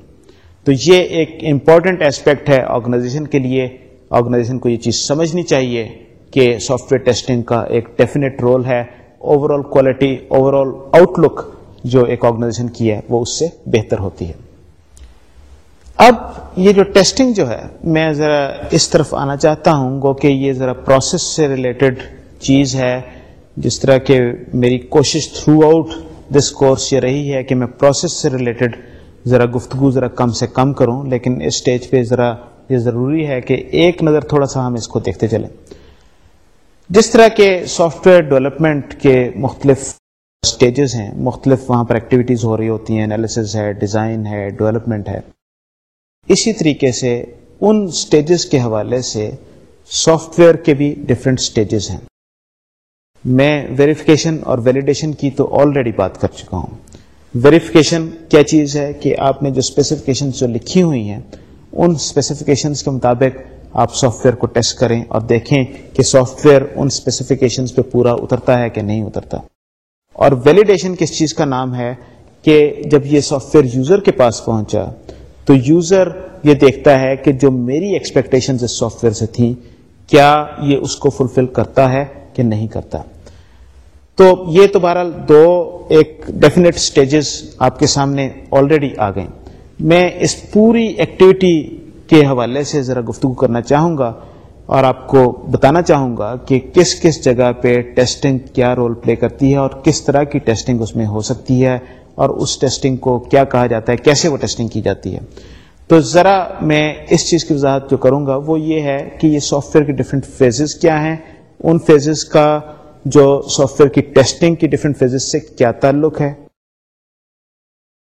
تو یہ ایک امپورٹنٹ ایسپیکٹ ہے آرگنائزیشن کے لیے۔ آرگنائزیشن کو یہ چیز سمجھنی چاہیے کہ سافٹ ویئر ٹیسٹنگ کا ایک ڈیفینیٹ رول ہے۔ Overall quality overall outlook جو ایک آرگنائزیشن کی ہے وہ اس سے بہتر ہوتی ہے۔ اب یہ جو ٹیسٹنگ جو ہے، میں ذرا اس طرف آنا چاہتا ہوں، گو کہ یہ ذرا پروسیس سے ریلیٹڈ چیز ہے۔ جس طرح کہ میری کوشش تھرو آؤٹ دس کورس یہ رہی ہے کہ میں پروسیس سے ریلیٹڈ ذرا گفتگو ذرا کم سے کم کروں، لیکن اس اسٹیج پہ ذرا یہ ضروری ہے کہ ایک نظر تھوڑا سا ہم اس کو دیکھتے چلیں۔ جس طرح کے سافٹ ویئر ڈیولپمنٹ کے مختلف اسٹیجز ہیں، مختلف وہاں پر ایکٹیویٹیز ہو رہی ہوتی ہیں انالیسز ہے ڈیزائن ہے ڈیولپمنٹ ہے۔ اسی طریقے سے ان اسٹیجز کے حوالے سے سافٹ ویئر کے بھی ڈفرینٹ اسٹیجز ہیں۔ میں ویریفیکیشن اور ویلیڈیشن کی تو آلریڈی بات کر چکا ہوں۔ ویریفیکیشن کیا چیز ہے کہ آپ نے جو اسپیسیفکیشن جو لکھی ہوئی ہیں، ان اسپیسیفکیشنس کے مطابق آپ سافٹ ویئر کو ٹیسٹ کریں اور دیکھیں کہ سافٹ ویئر ان اسپیسیفکیشن پہ پورا اترتا ہے کہ نہیں اترتا۔ اور ویلیڈیشن کس چیز کا نام ہے کہ جب یہ سافٹ ویئر یوزر کے پاس پہنچا، تو یوزر یہ دیکھتا ہے کہ جو میری ایکسپیکٹیشن اس سافٹ ویئر سے تھی کیا یہ اس کو فلفل کرتا ہے کہ نہیں کرتا؟ تو یہ تو بہرحال دو ایک ڈیفینیٹ اسٹیجز آپ کے سامنے آلریڈی آ گئے۔ میں اس پوری ایکٹیویٹی کے حوالے سے ذرا گفتگو کرنا چاہوں گا اور آپ کو بتانا چاہوں گا کہ کس کس جگہ پہ ٹیسٹنگ کیا رول پلے کرتی ہے اور کس طرح کی ٹیسٹنگ اس میں ہو سکتی ہے اور اس ٹیسٹنگ کو کیا کہا جاتا ہے، کیسے وہ ٹیسٹنگ کی جاتی ہے۔ تو ذرا میں اس چیز کی وضاحت جو کروں گا وہ یہ ہے کہ یہ سافٹ ویئر کے ڈفرینٹ فیزز کیا ہیں۔ ان فیزز کا جو سافٹ ویئر کی ٹیسٹنگ کی ڈفرینٹ فیزز سے کیا تعلق ہے۔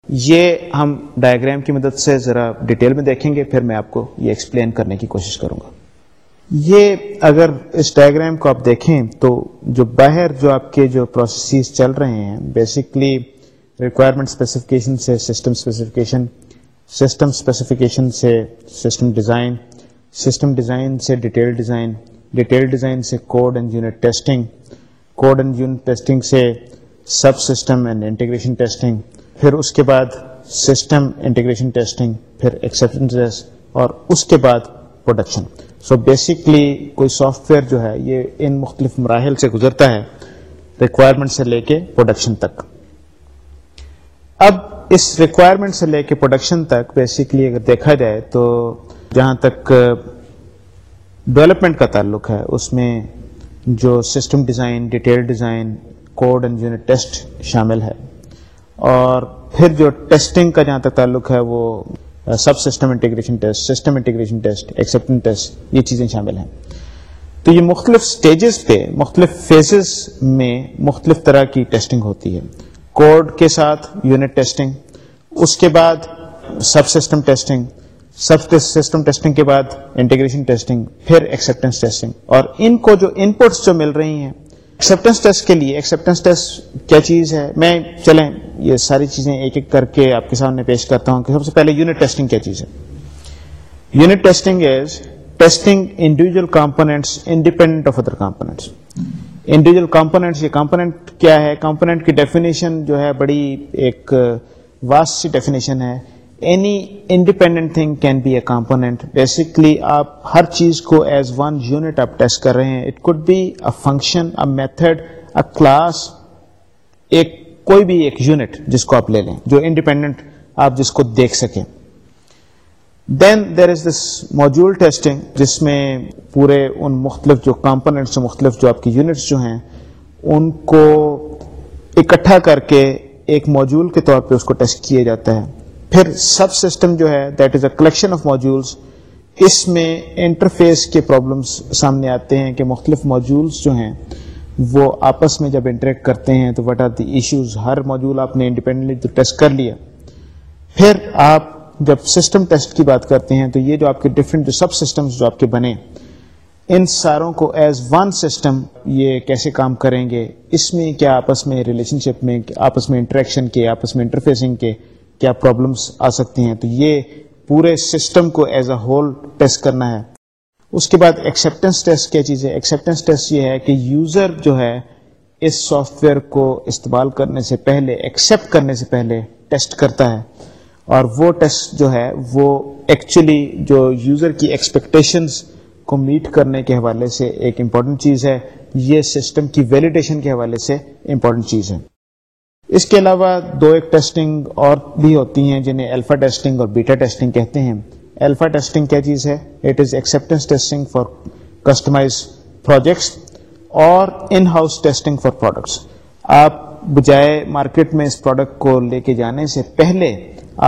یہ ہم ڈائگرام کی مدد سے ذرا ڈیٹیل میں دیکھیں گے، پھر میں آپ کو یہ ایکسپلین کرنے کی کوشش کروں گا۔ یہ اگر اس ڈائگرام کو آپ دیکھیں تو جو باہر جو آپ کے جو پروسیسز چل رہے ہیں بیسکلی ریکوائرمنٹ اسپیسیفکیشن سے سسٹم اسپیسیفکیشن سسٹم اسپیسیفکیشن سے سسٹم ڈیزائن سسٹم ڈیزائن سے ڈیٹیل ڈیزائن ڈیٹیل ڈیزائن سے code and unit testing code and unit testing سے subsystem and integration testing پھر اس کے بعد سسٹم انٹیگریشن ٹیسٹنگ پھر ایکسیپٹنس اور اس کے بعد پروڈکشن سو بیسکلی کوئی سافٹ ویئر جو ہے یہ ان مختلف مراحل سے گزرتا ہے ریکوائرمنٹ سے لے کے پروڈکشن تک. اب اس ریکوائرمنٹ سے لے کے پروڈکشن تک بیسکلی اگر دیکھا جائے تو جہاں تک ڈیولپمنٹ کا تعلق ہے، اس میں جو system design detail design code and unit test شامل ہے۔ اور پھر جو ٹیسٹنگ کا جہاں تک تعلق ہے وہ subsystem integration test system integration test acceptance test یہ چیزیں شامل ہیں۔ تو یہ مختلف سٹیجز پہ، مختلف فیزز میں مختلف طرح کی ٹیسٹنگ ہوتی ہے۔ کوڈ کے ساتھ یونٹ ٹیسٹنگ اس کے بعد سب سسٹم ٹیسٹنگ سب سسٹم ٹیسٹنگ کے بعد انٹیگریشن ٹیسٹنگ پھر ایکسپٹینس ٹیسٹنگ اور ان کو جو ان پٹس جو مل رہی ہیں ایکسپٹینس ٹیسٹ کے لیے ایکسپٹینس ٹیسٹ کیا چیز ہے؟ میں چلیں، یہ ساری چیزیں ایک ایک کر کے آپ کے سامنے پیش کرتا ہوں کہ سب سے پہلے یونٹ ٹیسٹنگ کیا چیز ہے؟ Unit testing is testing individual components independent of other components individual components یہ کمپونیٹ کیا ہے؟ کمپونیٹ کی ڈیفینیشن جو ہے بڑی ایک واسٹ سی ڈیفینیشن ہے۔ Any independent thing can be a component basically آپ ہر چیز کو ایز ون یونٹ آپ ٹیسٹ کر رہے ہیں. It could be a function a method a class ایک کوئی بھی ایک یونٹ جس کو آپ لے لیں، جو انڈیپینڈنٹ آپ جس کو دیکھ سکیں۔ دین دیر از دس موجول ٹیسٹنگ جس میں پورے ان مختلف جو کمپونیٹس مختلف جو آپ کی یونٹس جو ہیں، ان کو اکٹھا کر کے ایک موجول کے طور پہ اس کو ٹیسٹ کیا جاتا ہے پھر سب سسٹم جو ہے that is a collection of modules اس میں انٹرفیس کے پرابلمس سامنے آتے ہیں کہ مختلف موجولس جو ہیں، وہ آپس میں جب انٹریکٹ کرتے ہیں، تو وٹ آر دی ایشوز ہر موجول آپ نے انڈیپینڈنٹلی ٹیسٹ کر لیا. پھر آپ جب سسٹم ٹیسٹ کی بات کرتے ہیں، تو یہ جو آپ کے ڈفرینٹ جو سب سسٹمس جو آپ کے بنے، ان ساروں کو ایز ون سسٹم یہ کیسے کام کریں گے؟ اس میں کیا آپس میں ریلیشن شپ میں، آپس میں انٹریکشن کے، آپس میں انٹرفیسنگ کے کیا پرابلمس آ سکتی ہیں؟ تو یہ پورے سسٹم کو ایز اے ہول ٹیسٹ کرنا ہے۔ اس کے بعد ایکسیپٹنس ٹیسٹ کیا چیز ہے؟ ایکسیپٹنس ٹیسٹ یہ ہے کہ یوزر جو ہے اس سافٹ ویئر کو استعمال کرنے سے پہلے ایکسیپٹ کرنے سے پہلے ٹیسٹ کرتا ہے۔ اور وہ ٹیسٹ جو ہے وہ ایکچولی جو یوزر کی ایکسپیکٹیشنز کو میٹ کرنے کے حوالے سے ایک امپورٹنٹ چیز ہے۔ یہ سسٹم کی ویلیڈیشن کے حوالے سے امپورٹنٹ چیز ہے۔ اس کے علاوہ دو ایک ٹیسٹنگ اور بھی ہوتی ہیں جنہیں الفا ٹیسٹنگ اور بیٹا ٹیسٹنگ کہتے ہیں۔ الفا ٹیسٹنگ کیا چیز ہے؟ It is acceptance testing for customize projects اور in house testing for products آپ بجائے مارکیٹ میں اس پروڈکٹ کو لے کے جانے سے پہلے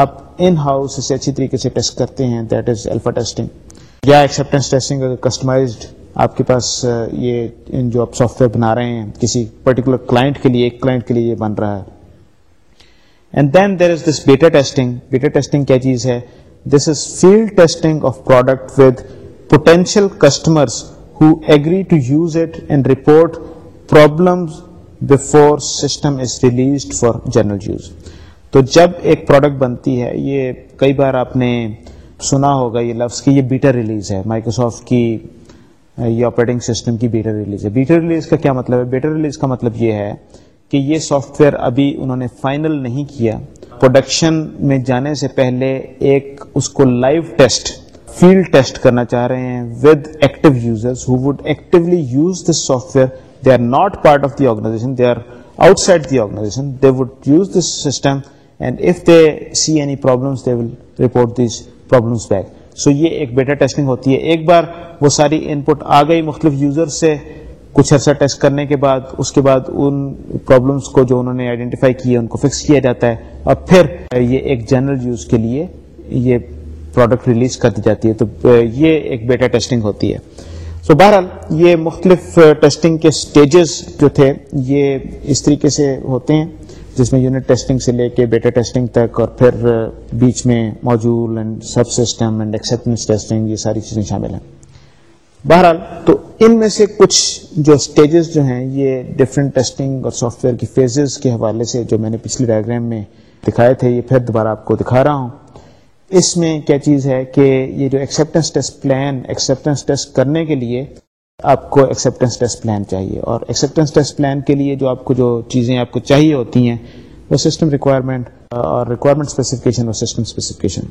آپ ان ہاؤس اسے اچھی طریقے سے ٹیسٹ کرتے ہیں دیٹ از الفا ٹیسٹنگ یا ایکسپٹینس ٹیسٹنگ اگر کسٹمائزڈ آپ کے پاس یہ جو آپ سافٹ ویئر بنا رہے ہیں، کسی پرٹیکولر کلائنٹ کے لیے، ایک کلائنٹ کے لیے یہ بن رہا ہے۔ And then there is this beta testing beta testing کیا چیز ہے this is field testing of product with potential customers who agree to use it and report problem before system is released for general use تو جب ایک product بنتی ہے، یہ کئی بار آپ نے سنا ہوگا، یہ لفظ کہ یہ بیٹا ریلیز ہے۔ مائکروسافٹ کی، یہ آپریٹنگ سسٹم کی بیٹر ریلیز ہے۔ بیٹر ریلیز کا کیا مطلب ہے؟ بیٹر ریلیز کا مطلب یہ ہے کہ یہ سافٹ ویئر ابھی انہوں نے فائنل نہیں کیا۔ پروڈکشن میں جانے سے پہلے ایک اس کو لائیو ٹیسٹ فیلڈ ٹیسٹ کرنا چاہ رہے ہیں with active users who would actually use this software they are not part of the organization they are outside the organization they would use this system and if they see any problems they will report these problems back so یہ ایک beta testing ہوتی ہے۔ ایک بار وہ ساری ان پٹ آ گئی مختلف user سے۔ کچھ عرصہ ٹیسٹ کرنے کے بعد، اس کے بعد ان پرابلمس کو جو انہوں نے آئیڈینٹیفائی کیے ان کو فکس کیا جاتا ہے۔ اور پھر یہ ایک جنرل یوز کے لیے یہ پروڈکٹ ریلیز کر دی جاتی ہے۔ تو یہ ایک بیٹا ٹیسٹنگ ہوتی ہے۔ سو بہرحال، یہ مختلف ٹیسٹنگ کے سٹیجز جو تھے، یہ اس طریقے سے ہوتے ہیں، جس میں یونٹ ٹیسٹنگ سے لے کے بیٹا ٹیسٹنگ تک، اور پھر بیچ میں موجود and subsystem and acceptance testing یہ ساری چیزیں شامل ہیں۔ بہرحال، تو ان میں سے کچھ جو سٹیجز جو ہیں، یہ ڈفرینٹ ٹیسٹنگ اور سافٹ ویئر کی فیزز کے حوالے سے جو میں نے پچھلی ڈائگرام میں دکھائے تھے، یہ پھر دوبارہ آپ کو دکھا رہا ہوں۔ اس میں کیا چیز ہے کہ یہ جو acceptance test plan acceptance test کرنے کے لیے آپ کو ایکسیپٹنس ٹیسٹ پلان چاہیے۔ اور ایکسیپٹنس ٹیسٹ پلان کے لیے جو آپ کو جو چیزیں آپ کو چاہیے ہوتی ہیں، وہ سسٹم ریکوائرمنٹ اور ریکوائرمنٹ اسپیسیفکیشن اور سسٹم اسپیسیفکیشن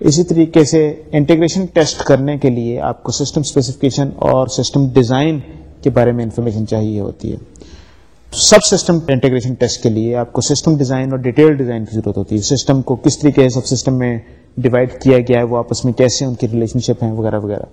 اسی طریقے سے انٹیگریشن ٹیسٹ کرنے کے لیے آپ کو سسٹم اسپیسیفکیشن اور سسٹم ڈیزائن کے بارے میں انفارمیشن چاہیے ہوتی ہے۔ سب سسٹم انٹیگریشن ٹیسٹ کے لیے آپ کو سسٹم ڈیزائن اور ڈیٹیل ڈیزائن کی ضرورت ہوتی ہے۔ سسٹم کو کس طریقے سے سب سسٹم میں ڈیوائڈ کیا گیا ہے، وہ آپس میں کیسے ان کی ریلیشن شپ ہیں وغیرہ وغیرہ۔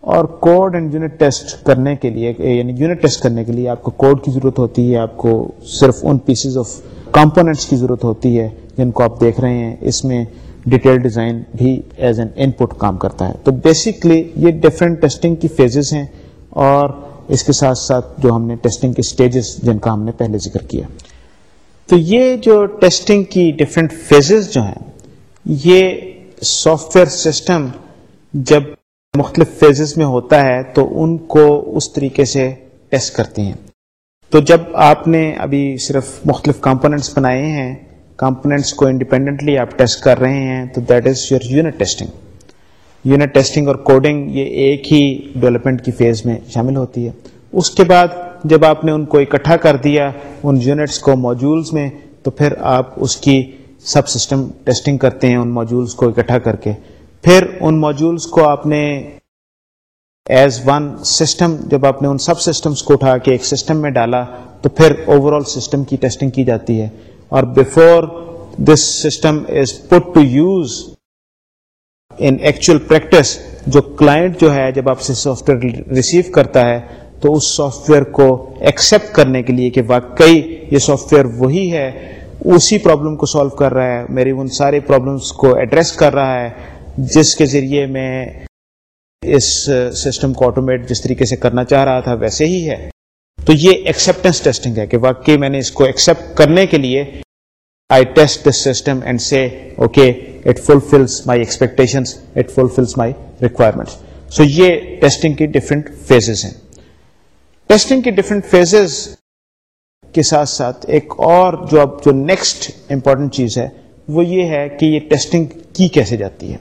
اور کوڈ اینڈ یونٹ ٹیسٹ کرنے کے لیے یعنی یونٹ ٹیسٹ کرنے کے لیے آپ کو کوڈ کی ضرورت ہوتی ہے، آپ کو صرف ان پیسز آف کمپوننٹس کی ضرورت ہوتی ہے جن کو آپ دیکھ رہے ہیں۔ اس میں ڈیٹیل ڈیزائن بھی ایز این ان پٹ کام کرتا ہے۔ تو بیسکلی یہ ڈفرینٹ ٹیسٹنگ کی فیزز ہیں اور اس کے ساتھ ساتھ جو ہم نے ٹیسٹنگ کے سٹیجز جن کا ہم نے پہلے ذکر کیا۔ تو یہ جو ٹیسٹنگ کی ڈفرینٹ فیزز جو ہیں، یہ سافٹ ویئر سسٹم جب مختلف فیزز میں ہوتا ہے تو ان کو اس طریقے سے ٹیسٹ کرتے ہیں۔ تو جب آپ نے ابھی صرف مختلف کمپوننٹس بنائے ہیں کمپوننٹس کو انڈیپینڈنٹلی آپ ٹیسٹ کر رہے ہیں، تو that is your unit testing unit testing اور کوڈنگ یہ ایک ہی ڈیولپمنٹ کی فیز میں شامل ہوتی ہے۔ اس کے بعد جب آپ نے ان کو اکٹھا کر دیا ان یونٹس کو موجولس میں، تو پھر آپ اس کی سب سسٹم ٹیسٹنگ کرتے ہیں ان موجولس کو اکٹھا کر کے۔ پھر ان موجولس کو آپ نے ایز ون سسٹم جب آپ نے ان سب سسٹمس کو اٹھا کے ایک سسٹم میں ڈالا، تو پھر اوور آل سسٹم کی ٹیسٹنگ کی جاتی ہے۔ اور before this system is put to use in actual practice جو کلائنٹ جو ہے، جب آپ سے سافٹ ویئر ریسیو کرتا ہے، تو اس سافٹ ویئر کو ایکسپٹ کرنے کے لیے کہ واقعی یہ سافٹ ویئر وہی ہے، اسی پرابلم کو سالو کر رہا ہے، میری ان سارے پرابلمس کو ایڈریس کر رہا ہے، جس کے ذریعے میں اس سسٹم کو آٹومیٹ جس طریقے سے کرنا چاہ رہا تھا، ویسے ہی ہے۔ تو یہ ایکسپٹینس ٹیسٹنگ ہے کہ واقعی میں نے اس کو ایکسپٹ کرنے کے لیے I test this system and say okay it fulfils my expectation it fulfils my requirement so یہ ٹیسٹنگ کی ڈفرینٹ فیزز ہیں. ٹیسٹنگ کی ڈفرینٹ فیزز کے ساتھ ساتھ ایک اور جو اب جو نیکسٹ امپورٹنٹ چیز ہے وہ یہ ہے کہ یہ ٹیسٹنگ کی کیسے جاتی ہے؟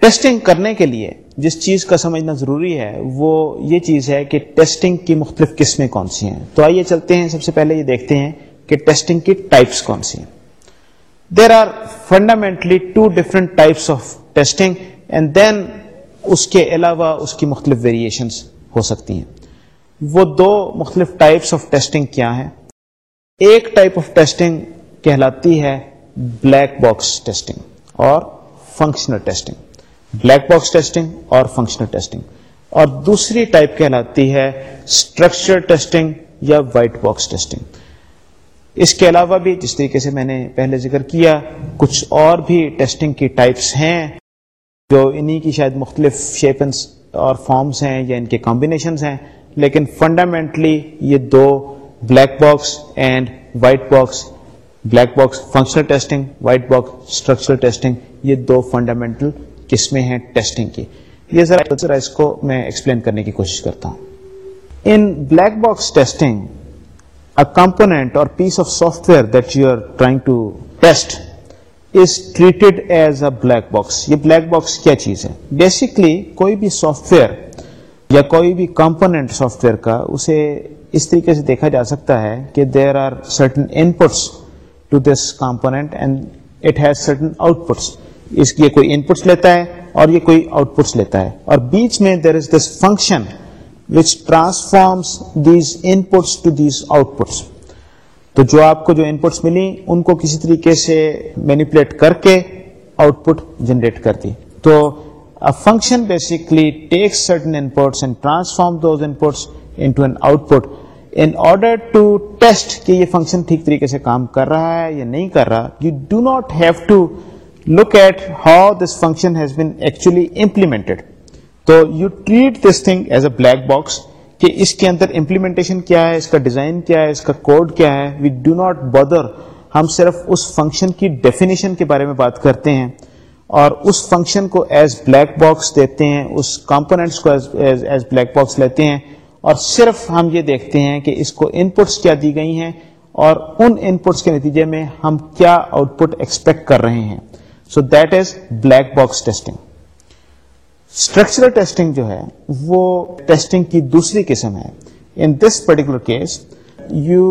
ٹیسٹنگ کرنے کے لیے جس چیز کا سمجھنا ضروری ہے، وہ یہ چیز ہے کہ ٹیسٹنگ کی مختلف قسمیں کون سی ہیں۔ تو آئیے چلتے ہیں، سب سے پہلے یہ دیکھتے ہیں کہ ٹیسٹنگ کی ٹائپس کون سی ہیں۔ There are fundamentally two different types of testing and then اس کے علاوہ اس کی مختلف ویریشنس ہو سکتی ہیں۔ وہ دو مختلف ٹائپس آف ٹیسٹنگ کیا ہیں۔ ایک ٹائپ آف ٹیسٹنگ کہلاتی ہے بلیک باکس ٹیسٹنگ اور functional testing black box testing اور فنکشنل ٹیسٹنگ اور دوسری ٹائپ کہلاتی ہے اسٹرکچر ٹیسٹنگ یا وائٹ باکس ٹیسٹنگ اس کے علاوہ بھی جس طریقے سے میں نے پہلے ذکر کیا، کچھ اور بھی ٹیسٹنگ کی ٹائپس ہیں جو انہی کی شاید مختلف شیپنس اور فارمز ہیں یا ان کے کمبینیشنز ہیں، لیکن فنڈامنٹلی یہ دو black box and white box black box functional testing white box structural testing یہ دو فنڈامنٹل قسمیں ہیں ٹیسٹنگ کی۔ یہ ذرا ذرا اس کو میں ایکسپلین کرنے کی کوشش کرتا ہوں۔ In black box testing a component or piece of software that you are trying to test is treated as a black box یہ بلیک باکس کیا چیز ہے؟ بیسکلی کوئی بھی سافٹ ویئر یا کوئی بھی کمپوننٹ سافٹ ویئر کا اسے اس طریقے سے دیکھا جا سکتا ہے کہ there are certain inputs to this component and it has certain outputs اس کی کوئی ان پٹس لیتا ہے اور یہ کوئی آؤٹ پٹس لیتا ہے۔ اور بیچ میں there is this function which transforms these inputs to these outputs تو جو آپ کو جو انپٹس ملی، ان کو کسی طریقے سے مینیپولیٹ کر کے آؤٹ پٹ جنریٹ کر دی۔ تو function basically take certain inputs and transform those in inputs into an output in order to test کہ یہ فنکشن ٹھیک طریقے سے کام کر رہا ہے یا نہیں کر رہا۔ You do not have to look at how this function has been actually implemented تو you treat this thing as a black box کہ اس کے اندر امپلیمنٹیشن کیا ہے اس کا ڈیزائن کیا ہے اس کا کوڈ کیا ہے وی ڈو ناٹ بدر ہم صرف اس فنکشن کی ڈیفینیشن کے بارے میں بات کرتے ہیں اور اس فنکشن کو ایز بلیک باکس دیتے ہیں اس کمپونیٹس کو ایز بلیک باکس لیتے ہیں اور صرف ہم یہ دیکھتے ہیں کہ اس کو ان پٹس کیا دی گئی ہیں اور ان ان پٹس کے نتیجے میں ہم کیا آؤٹ پٹ ایکسپیکٹ کر رہے ہیں so that is black box testing structural testing جو ہے، وہ ٹیسٹنگ کی دوسری قسم ہے. In this particular case you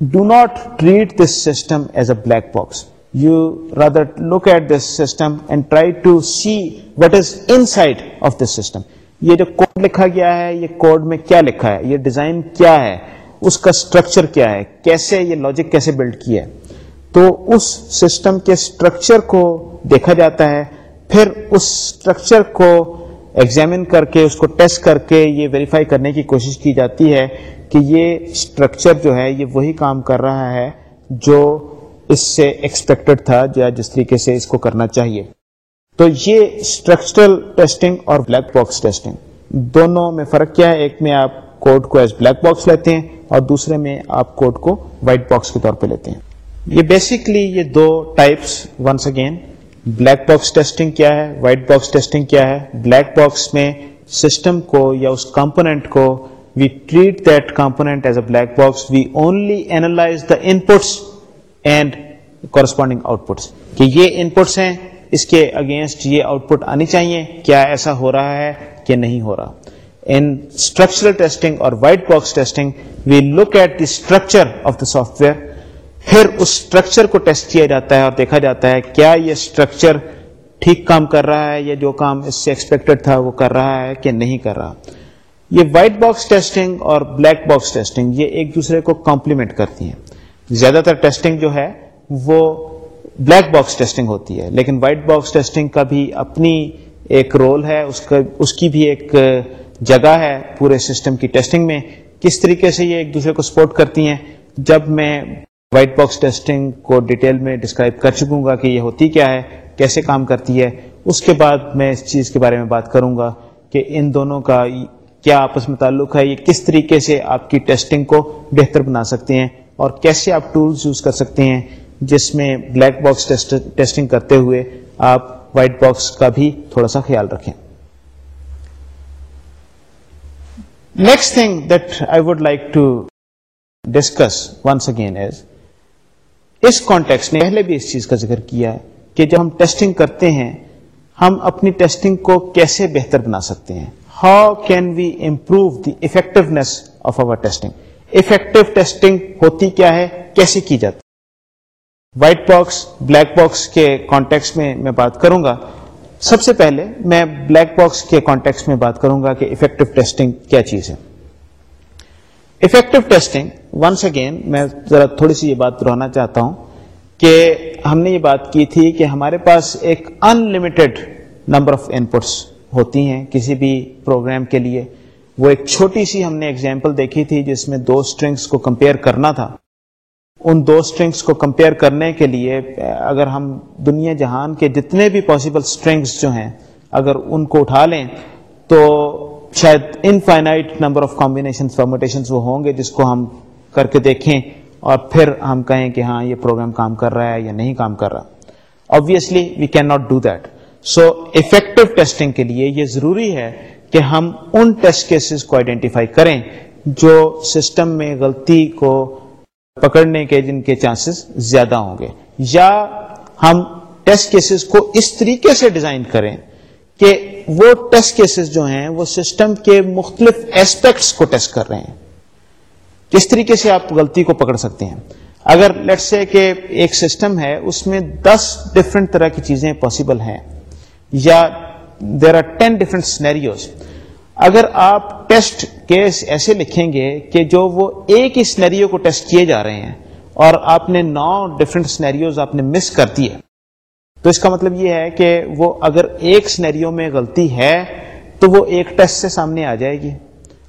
do not treat this system as a black box you rather look at this system and try to see what is inside of this system یہ جو code لکھا گیا ہے، یہ code میں کیا لکھا ہے، یہ ڈیزائن کیا ہے، اس کا اسٹرکچر کیا ہے، کیسے یہ لاجک کیسے بلڈ کیا ہے. تو اس سسٹم کے اسٹرکچر کو دیکھا جاتا ہے، پھر اس اسٹرکچر کو ایگزامن کر کے، اس کو ٹیسٹ کر کے یہ ویریفائی کرنے کی کوشش کی جاتی ہے کہ یہ اسٹرکچر جو ہے، یہ وہی کام کر رہا ہے جو اس سے ایکسپیکٹڈ تھا یا جس طریقے سے اس کو کرنا چاہیے۔ تو یہ اسٹرکچرل ٹیسٹنگ اور بلیک باکس ٹیسٹنگ دونوں میں فرق کیا ہے؟ ایک میں آپ کوڈ کو ایز بلیک باکس لیتے ہیں اور دوسرے میں آپ کوڈ کو وائٹ باکس کے طور پہ لیتے ہیں۔ یہ بیسکلی یہ دو types once again black box testing کیا ہے وائٹ باکس ٹیسٹنگ کیا ہے بلیک باکس میں سسٹم کو یا اس کمپونیٹ کو we treat that component as a black box we only analyze the inputs and corresponding outputs کہ یہ ان پٹس ہیں، اس کے اگینسٹ یہ آؤٹ پٹ آنی چاہیے، کیا ایسا ہو رہا ہے کہ نہیں ہو رہا. ان اسٹرکچرل ٹیسٹنگ اور white box testing we look at the structure of the software پھر اس اسٹرکچر کو ٹیسٹ کیا جاتا ہے اور دیکھا جاتا ہے کیا یہ اسٹرکچر ٹھیک کام کر رہا ہے یا جو کام اس سے ایکسپیکٹڈ تھا وہ کر رہا ہے کہ نہیں کر رہا۔ یہ وائٹ باکس ٹیسٹنگ اور بلیک باکس ٹیسٹنگ یہ ایک دوسرے کو کمپلیمنٹ کرتی ہیں۔ زیادہ تر ٹیسٹنگ جو ہے وہ بلیک باکس ٹیسٹنگ ہوتی ہے، لیکن وائٹ باکس ٹیسٹنگ کا بھی اپنی ایک رول ہے، اس کا، اس کی بھی ایک جگہ ہے پورے سسٹم کی ٹیسٹنگ میں۔ کس طریقے سے یہ ایک دوسرے کو سپورٹ کرتی ہیں؟ جب میں وائٹ باکس ٹیسٹنگ کو ڈیٹیل میں ڈسکرائب کر چکوں گا کہ یہ ہوتی کیا ہے، کیسے کام کرتی ہے۔ اس کے بعد میں اس چیز کے بارے میں بات کروں گا کہ ان دونوں کا کیا آپس میں تعلق ہے، یہ کس طریقے سے آپ کی ٹیسٹنگ کو بہتر بنا سکتے ہیں اور کیسے آپ ٹولز یوز کر سکتے ہیں جس میں بلیک باکس ٹیسٹنگ کرتے ہوئے آپ وائٹ باکس کا بھی تھوڑا سا خیال رکھیں۔ Next thing that I would like to discuss once again as us context نے پہلے بھی اس چیز کا ذکر کیا ہے کہ جب ہم ٹیسٹنگ کرتے ہیں، ہم اپنی ٹیسٹنگ کو کیسے بہتر بنا سکتے ہیں؟ How can we improve the effectiveness of over testing effective testing ہوتی کیا ہے؟ کیسے کی جاتی وائٹ باکس بلیک باکس کے کانٹیکس میں میں بات کروں گا۔ سب سے پہلے میں بلیک باکس کے کانٹیکس میں بات کروں گا کہ افیکٹو ٹیسٹنگ کیا چیز ہے۔ افیکٹو ٹیسٹنگ ونس اگین میں ذرا تھوڑی سی یہ بات دہرانا چاہتا ہوں کہ ہم نے یہ بات کی تھی کہ ہمارے پاس ایک unlimited number of inputs ہوتی ہیں کسی بھی پروگرام کے لیے۔ وہ ایک چھوٹی سی ہم نے ایگزامپل دیکھی تھی جس میں دو اسٹرنگس کو کمپیئر کرنا تھا۔ ان دو اسٹرنگس کو کمپیئر کرنے کے لیے، اگر ہم دنیا جہان کے جتنے بھی پاسبل اسٹرنگس جو ہیں، اگر ان کو اٹھا لیں، تو شاید انفائنائٹ نمبر آف کمبینیشن فارمیٹیشن وہ ہوں گے جس کو ہم کر کے دیکھیں اور پھر ہم کہیں کہ ہاں یہ پروگرام کام کر رہا ہے یا نہیں کام کر رہا۔ Obviously we can not do that so effective testing کے لیے یہ ضروری ہے کہ ہم ان ٹیسٹ کیسز کو آئیڈینٹیفائی کریں جو سسٹم میں غلطی کو پکڑنے کے، جن کے چانسز زیادہ ہوں گے۔ یا ہم ٹیسٹ کیسز کو اس طریقے سے ڈیزائن کریں کہ وہ ٹیسٹ کیسز جو ہیں، وہ سسٹم کے مختلف ایسپیکٹس کو ٹیسٹ کر رہے ہیں۔ کس طریقے سے آپ غلطی کو پکڑ سکتے ہیں؟ اگر لیٹ سے کہ ایک سسٹم ہے، اس میں دس ڈفرنٹ طرح کی چیزیں پاسبل ہیں، یا there are ten different scenarios اگر آپ ٹیسٹ کیس ایسے لکھیں گے کہ جو وہ ایک ہی سنیریو کو ٹیسٹ کیے جا رہے ہیں اور آپ نے نو ڈفرنٹ سنیریوز آپ نے مس کر دیے تو اس کا مطلب یہ ہے کہ وہ اگر ایک سنیریو میں غلطی ہے، تو وہ ایک ٹیسٹ سے سامنے آ جائے گی۔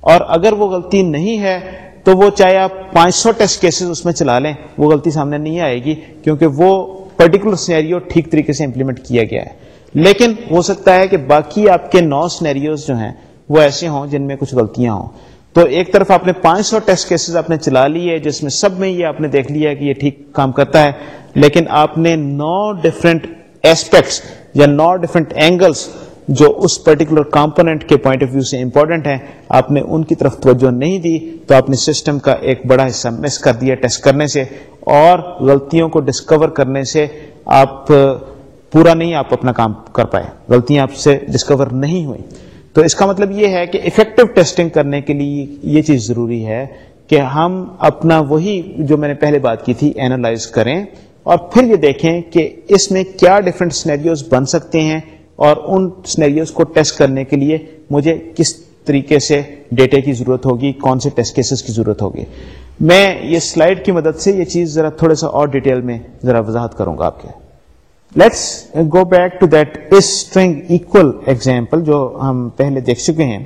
اور اگر وہ غلطی نہیں ہے، تو وہ چاہے آپ پانچ سو ٹیسٹ کیسز اس میں چلا لیں، وہ غلطی سامنے نہیں آئے گی، کیونکہ وہ پرٹیکولر سنیریو ٹھیک طریقے سے امپلیمنٹ کیا گیا ہے۔ لیکن ہو سکتا ہے کہ باقی آپ کے نو سنیریوز جو ہیں، وہ ایسے ہوں جن میں کچھ غلطیاں ہوں۔ تو ایک طرف آپ نے پانچ سو ٹیسٹ کیسز آپ نے چلا لی ہے، جس میں سب میں یہ آپ نے دیکھ لیا کہ یہ ٹھیک کام کرتا ہے، لیکن آپ نے نو ڈفرینٹ ایسپیکٹس یا نو ڈفرینٹ اینگلس جو اس پرٹیکولر کمپونیٹ کے پوائنٹ آف ویو سے امپورٹنٹ ہیں، آپ نے ان کی طرف توجہ نہیں دی تو آپ نے سسٹم کا ایک بڑا حصہ مس کر دیا ٹیسٹ کرنے سے اور غلطیوں کو ڈسکور کرنے سے آپ، پورا نہیں آپ اپنا کام کر پائے۔ غلطیاں آپ سے ڈسکور نہیں ہوئی تو اس کا مطلب یہ ہے کہ افیکٹو ٹیسٹنگ کرنے کے لیے یہ چیز ضروری ہے کہ ہم اپنا وہی جو میں نے پہلے بات کی تھی اینالائز کریں۔ اور پھر یہ دیکھیں کہ اس میں کیا ڈفرینٹ سنیریوز بن سکتے ہیں اور ان سنیریوز کو ٹیسٹ کرنے کے لیے مجھے کس طریقے سے ڈیٹے کی ضرورت ہوگی، کون سے ٹیسٹ کیسز کی ضرورت ہوگی۔ میں یہ سلائڈ کی مدد سے یہ چیز ذرا تھوڑا سا اور ڈیٹیل میں ذرا وضاحت کروں گا آپ کے۔ Let's go back to that string equal example جو ہم پہلے دیکھ چکے ہیں۔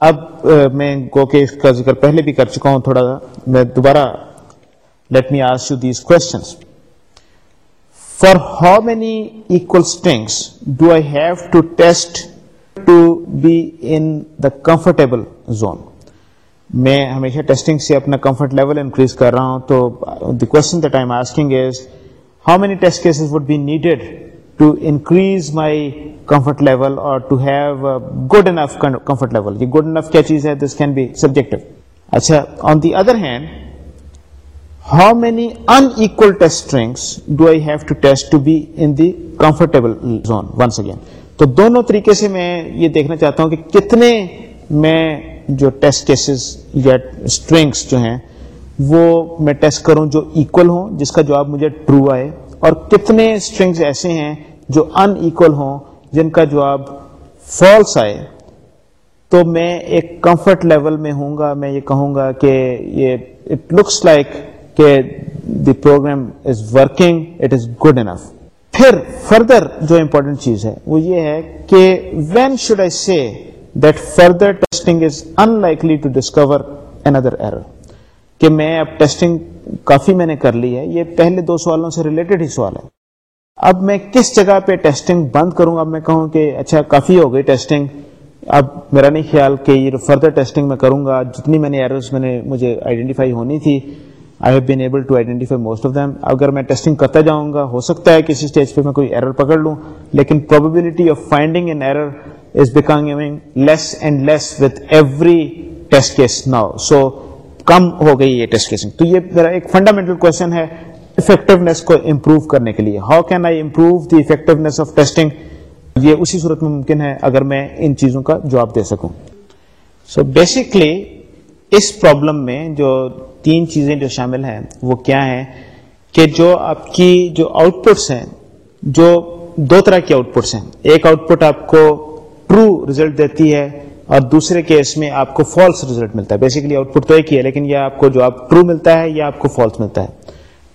اب میں گو کے اس کا ذکر پہلے بھی کر چکا ہوں تھوڑا میں دوبارہ let me ask you these questions for how many equal strings do I have to test to be in the comfortable zone میں ہمیشہ ٹیسٹنگ سے اپنا کمفرٹ لیول انکریز کر رہا ہوں تو the question that I am asking is how many test cases would be needed to increase my comfort level اور to have good enough comfort level یہ گڈ انف کیا چیز ہے؟ دس کین بی سبجیکٹو اچھا on the other hand how many equal testings do I have to test to be in the comfortable zone once again تو دونوں طریقے سے میں یہ دیکھنا چاہتا ہوں کہ کتنے میں جو ٹیسٹ کیسز یا اسٹرنگس جو ہیں وہ میں ٹیسٹ کروں جو ایکول ہوں، جس کا جواب مجھے ٹرو آئے، اور کتنے اسٹرنگس ایسے ہیں جو ان ایکول ہوں، جن کا جواب فالس آئے۔ تو میں ایک کمفرٹ لیول میں ہوں گا، میں یہ کہوں گا کہ یہ اٹ لکس لائک کہ the program is working it is good enough پھر فردر جو امپورٹنٹ چیز ہے، وہ یہ ہے کہ when should I see that further testing is unlikely to discover another error کہ میں اب ٹیسٹنگ کافی میں نے کر لی ہے، یہ پہلے دو سوالوں سے ریلیٹڈ ہی سوال ہے۔ اب میں کس جگہ پہ ٹیسٹنگ بند کروں؟ گا اب میں کہوں کہ اچھا کافی ہو گئی ٹیسٹنگ اب میرا نہیں خیال کہ یہ فردر ٹیسٹنگ میں کروں گا، جتنی میں نے ایررز میں نے، مجھے آئیڈینٹیفائی ہونی تھی۔ I have been able to identify most of them اگر میں ٹیسٹنگ کرتا جاؤں گا، ہو سکتا ہے کسی اسٹیج پہ میں کوئی ایرر پکڑ لوں، لیکن probability of finding an error is becoming less and less with every test case now so کم ہو گئی یہ ٹیسٹ کیسنگ تو یہ میرا ایک فنڈامنٹل کوشچن ہے افیکٹونیس کو امپروو کرنے کے لیے. How can I improve the effectiveness of testing یہ اسی صورت میں ممکن ہے اگر میں ان چیزوں کا جواب دے سکوں. سو so بیسکلی اس پرابلم میں جو تین چیزیں جو شامل ہیں، وہ کیا ہیں؟ کہ جو آپ کی جو آؤٹ پٹس ہیں، جو دو طرح کی آؤٹ پٹس ہیں۔ ایک آؤٹ پٹ آپ کو ٹرو ریزلٹ دیتی ہے اور دوسرے کیس میں آپ کو فالس ریزلٹ ملتا ہے۔ بیسیکلی آؤٹ پٹ تو ایک ہی ہے، لیکن یہ آپ کو جو آپ ٹرو ملتا ہے یا آپ کو فالس ملتا ہے۔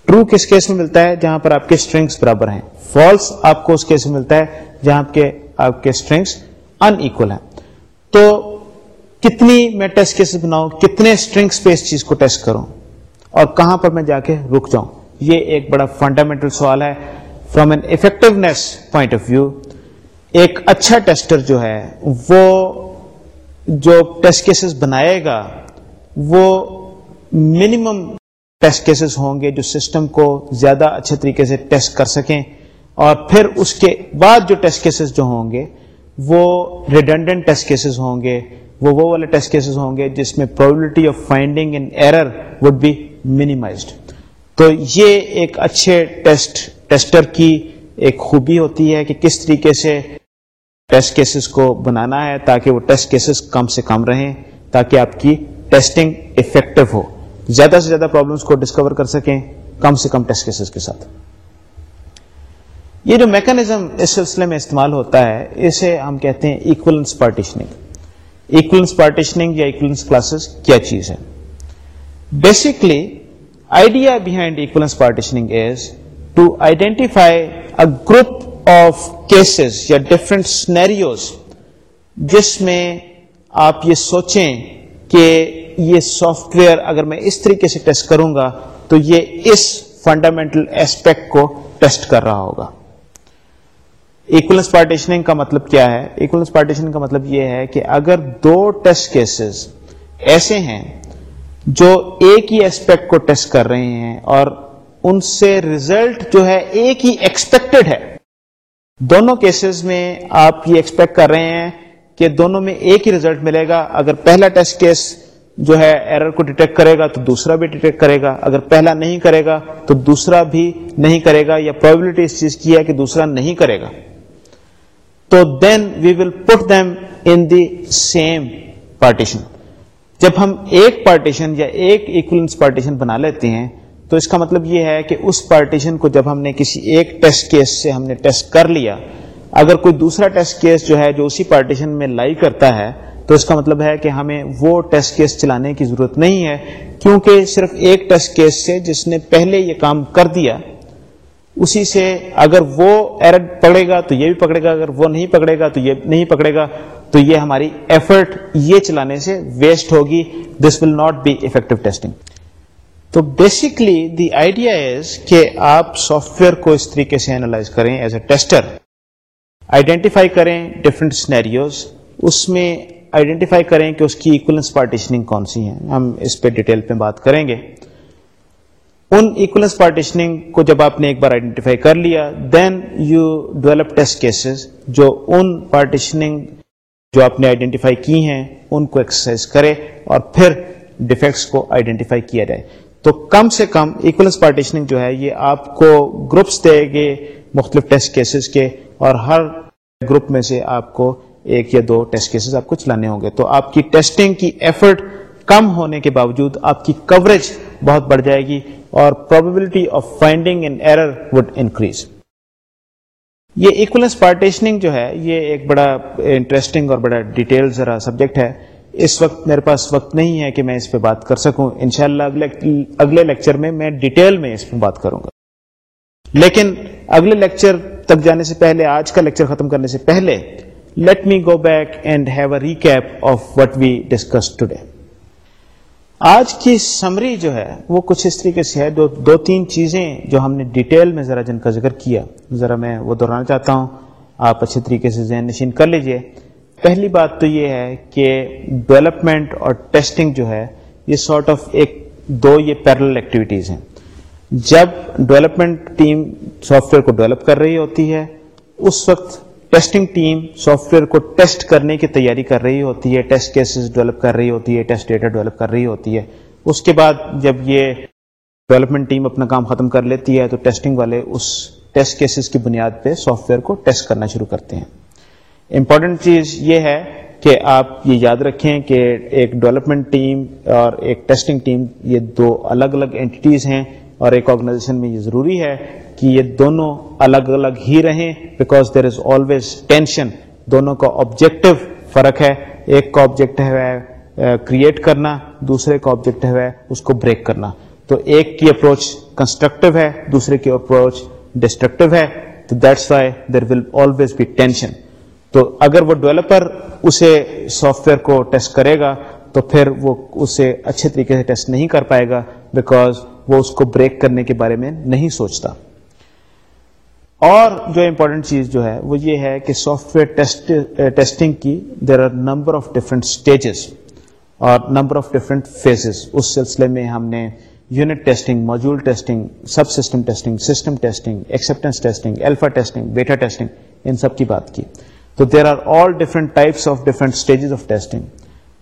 ٹرو کس کیس میں ملتا ہے؟ جہاں پر آپ کے اسٹرنگس برابر ہیں۔ فالس آپ کو اس کیس میں ملتا ہے جہاں آپ کے آپ کے اسٹرنگس ان ایکول ہیں۔ تو کتنی میں ٹیسٹ کیسز بناؤں، کتنے اسٹرنگس پہ اس چیز کو ٹیسٹ کروں اور کہاں پر میں جا کے رک جاؤں؟ یہ ایک بڑا فنڈامنٹل سوال ہے۔ From an effectiveness point of view ایک اچھا ٹیسٹر جو ہے، وہ جو ٹیسٹ کیسز بنائے گا، وہ منیمم ٹیسٹ کیسز ہوں گے جو سسٹم کو زیادہ اچھے طریقے سے ٹیسٹ کر سکیں۔ اور پھر اس کے بعد جو ٹیسٹ کیسز جو ہوں گے، وہ ریڈنڈنٹ ٹیسٹ کیسز ہوں گے۔ وہ وہ والے ٹیسٹ کیسز ہوں گے جس میں probability of finding an error would be minimised تو یہ ایک اچھے ٹیسٹ ٹیسٹر کی ایک خوبی ہوتی ہے کہ کس طریقے سے ٹیسٹ کیسز کو بنانا ہے تاکہ وہ ٹیسٹ کیسز کم سے کم رہیں، تاکہ آپ کی ٹیسٹنگ افیکٹو ہو۔ زیادہ سے زیادہ پرابلمس کو ڈسکور کر سکیں کم سے کم ٹیسٹ کیسز کے ساتھ۔ یہ جو میکانزم اس سلسلے میں استعمال ہوتا ہے، اسے ہم کہتے ہیں ایکولنس پارٹیشننگ ایکولنس پارٹیشننگ یا ایکولنس کلاسز کیا چیز ہے basically idea behind equivalence partitioning is to identify a group of cases یا different scenarios جس میں آپ یہ سوچیں کہ یہ سافٹ ویئر اگر میں اس طریقے سے ٹیسٹ کروں گا تو یہ اس فنڈامنٹل ایسپیکٹ کو ٹیسٹ کر رہا ہوگا۔ ایکولنس پارٹیشننگ کا مطلب کیا ہے؟ ایکولنس پارٹیشن کا مطلب یہ ہے کہ اگر دو ٹیسٹ کیسز ایسے ہیں جو ایک ہی ایسپیکٹ کو ٹیسٹ کر رہے ہیں اور ان سے ریزلٹ جو ہے ایک ہی ایکسپیکٹڈ ہے، دونوں کیسز میں آپ یہ ایکسپیکٹ کر رہے ہیں کہ دونوں میں ایک ہی ریزلٹ ملے گا۔ اگر پہلا ٹیسٹ کیس جو ہے ایرر کو ڈیٹیکٹ کرے گا تو دوسرا بھی ڈیٹیکٹ کرے گا۔ اگر پہلا نہیں کرے گا تو دوسرا بھی نہیں کرے گا، یا پرابلٹی اس چیز کی ہے کہ دوسرا نہیں کرے گا۔ تو then we will put them in the same partition جب ہم ایک پارٹیشن یا ایک ایکولنس پارٹیشن بنا لیتے ہیں، تو اس کا مطلب یہ ہے کہ اس پارٹیشن کو جب ہم نے کسی ایک ٹیسٹ کیس سے ہم نے ٹیسٹ کر لیا، اگر کوئی دوسرا ٹیسٹ کیس جو ہے جو اسی پارٹیشن میں لائی کرتا ہے، تو اس کا مطلب ہے کہ ہمیں وہ ٹیسٹ کیس چلانے کی ضرورت نہیں ہے، کیونکہ صرف ایک ٹیسٹ کیس سے جس نے پہلے یہ کام کر دیا اسی سے اگر وہ ایرر پکڑے گا تو یہ بھی پکڑے گا، اگر وہ نہیں پکڑے گا تو یہ نہیں پکڑے گا۔ تو یہ ہماری ایفرٹ یہ چلانے سے ویسٹ ہوگی۔ This will not be effective testing تو بیسکلی دی آئیڈیا از کہ آپ سافٹ ویئر کو اس طریقے سے اینالائز کریں ایز اے ٹیسٹر آئیڈینٹیفائی کریں ڈفرینٹ سنیریوز اس میں آئیڈینٹیفائی کریں کہ اس کی ایکولنس پارٹیشننگ کون سی ہیں۔ ہم اس پہ ڈیٹیل پہ بات کریں گے۔ ان ایکولنس پارٹیشننگ کو جب آپ نے ایک بار آئیڈینٹیفائی کر لیا then you develop test cases جو ان پارٹیشننگ جو آپ نے آئیڈینٹیفائی کی ہیں، ان کو ایکسرسائز کرے اور پھر ڈیفیکٹس کو آئیڈینٹیفائی کیا جائے۔ تو کم سے کم ایکولنس پارٹیشننگ جو ہے، یہ آپ کو گروپس دے گے مختلف ٹیسٹ کیسز کے اور ہر گروپ میں سے آپ کو ایک یا دو ٹیسٹ کیسز آپ کو چلانے ہوں گے۔ تو آپ کی ٹیسٹنگ کی ایفرٹ کم ہونے کے باوجود آپ کی کوریج بہت بڑھ جائے گی۔ اور probability of finding an error would increase یہ ایکولنس پارٹیشننگ جو ہے، یہ ایک بڑا انٹرسٹنگ اور بڑا ڈیٹیل ذرا سبجیکٹ ہے۔ اس وقت میرے پاس وقت نہیں ہے کہ میں اس پہ بات کر سکوں۔ انشاءاللہ اگلے اگلے لیکچر میں میں ڈیٹیل میں اس پہ بات کروں گا۔ لیکن اگلے لیکچر تک جانے سے پہلے، آج کا لیکچر ختم کرنے سے پہلے let me go back and have a recap of what we discuss today آج کی سمری جو ہے، وہ کچھ اس طریقے سے ہے، دو دو تین چیزیں جو ہم نے ڈیٹیل میں ذرا جن کا ذکر کیا۔ ذرا میں وہ دہرانا چاہتا ہوں۔ آپ اچھے طریقے سے ذہن نشین کر لیجیے۔ پہلی بات تو یہ ہے کہ ڈیولپمنٹ اور ٹیسٹنگ جو ہے، یہ سارٹ آف ایک دو یہ پیرل ایکٹیویٹیز ہیں۔ جب ڈیولپمنٹ ٹیم سافٹ ویئر کو ڈیولپ کر رہی ہوتی ہے، اس وقت ٹیسٹنگ ٹیم سافٹ ویئر کو ٹیسٹ کرنے کی تیاری کر رہی ہوتی ہے، ٹیسٹ کیسز ڈیولپ کر رہی ہوتی ہے، ٹیسٹ ڈیٹا ڈیولپ کر رہی ہوتی ہے۔ اس کے بعد جب یہ ڈیولپمنٹ ٹیم اپنا کام ختم کر لیتی ہے تو ٹیسٹنگ والے اس ٹیسٹ کیسز کی بنیاد پہ سافٹ ویئر کو ٹیسٹ کرنا شروع کرتے ہیں۔ امپورٹنٹ چیز یہ ہے کہ آپ یہ یاد رکھیں کہ ایک ڈیولپمنٹ ٹیم اور ایک ٹیسٹنگ ٹیم یہ دو الگ الگ اینٹیز ہیں اور ایک آرگنائزیشن میں یہ ضروری ہے کہ یہ دونوں الگ الگ ہی رہیں because there is always tension دونوں کا آبجیکٹو فرق ہے. ایک کا آبجیکٹ ہے کریٹ کرنا، دوسرے کا آبجیکٹ ہے اس کو بریک کرنا. تو ایک کی اپروچ کنسٹرکٹیو ہے، دوسرے کی اپروچ ڈسٹرکٹیو ہے. تو that's why there will always be tension تو اگر وہ ڈیولپر اسے سافٹ ویئر کو ٹیسٹ کرے گا، تو پھر وہ اسے اچھے طریقے سے ٹیسٹ نہیں کر پائے گا بیکاز وہ اس کو بریک کرنے کے بارے میں نہیں سوچتا. اور جو امپورٹنٹ چیز جو ہے، وہ یہ ہے کہ سافٹ ویئر ٹیسٹنگ کی there are number of different stages اور نمبر آف ڈفرنٹ فیزز اس سلسلے میں ہم نے unit testing module testing sub system testing system testing acceptance testing alpha testing beta testing ان سب کی بات کی۔ تو there are all different types of different stages of testing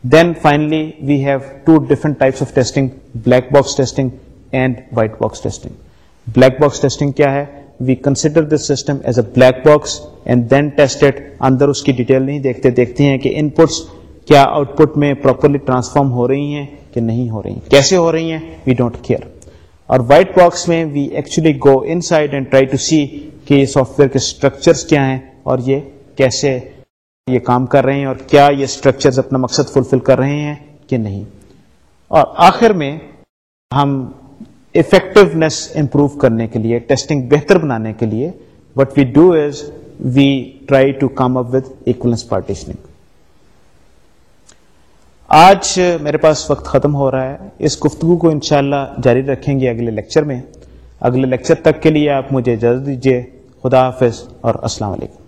then finally we have two different types of testing black box testing and white box testing black box testing کیا ہے؟ We consider this system as a black box and then tested اندر اس کی detail نہیں دیکھتے دیکھتے ہیں کہ ان پٹس کیا آؤٹ پٹ میں پراپرلی ٹرانسفارم ہو رہی ہیں کہ نہیں ہو رہی ہیں۔ کیسے ہو رہی ہیں؟ وی ڈونٹ کیئر اور وائٹ باکس میں we actually go inside and try to see کہ یہ سافٹ ویئر کے اسٹرکچرس کیا ہیں اور یہ کیسے یہ کام کر رہے ہیں اور کیا یہ اسٹرکچر اپنا مقصد فلفل کر رہے ہیں کہ نہیں۔ اور آخر میں ہم افیکٹونیس امپروو کرنے کے لیے ٹیسٹنگ بہتر بنانے کے لیے what we do is we try to come up with equivalence partitioning آج میرے پاس وقت ختم ہو رہا ہے. اس گفتگو کو انشاءاللہ جاری رکھیں گے اگلے لیکچر میں. اگلے لیکچر تک کے لیے آپ مجھے اجازت دیجیے خدا حافظ اور السلام علیکم.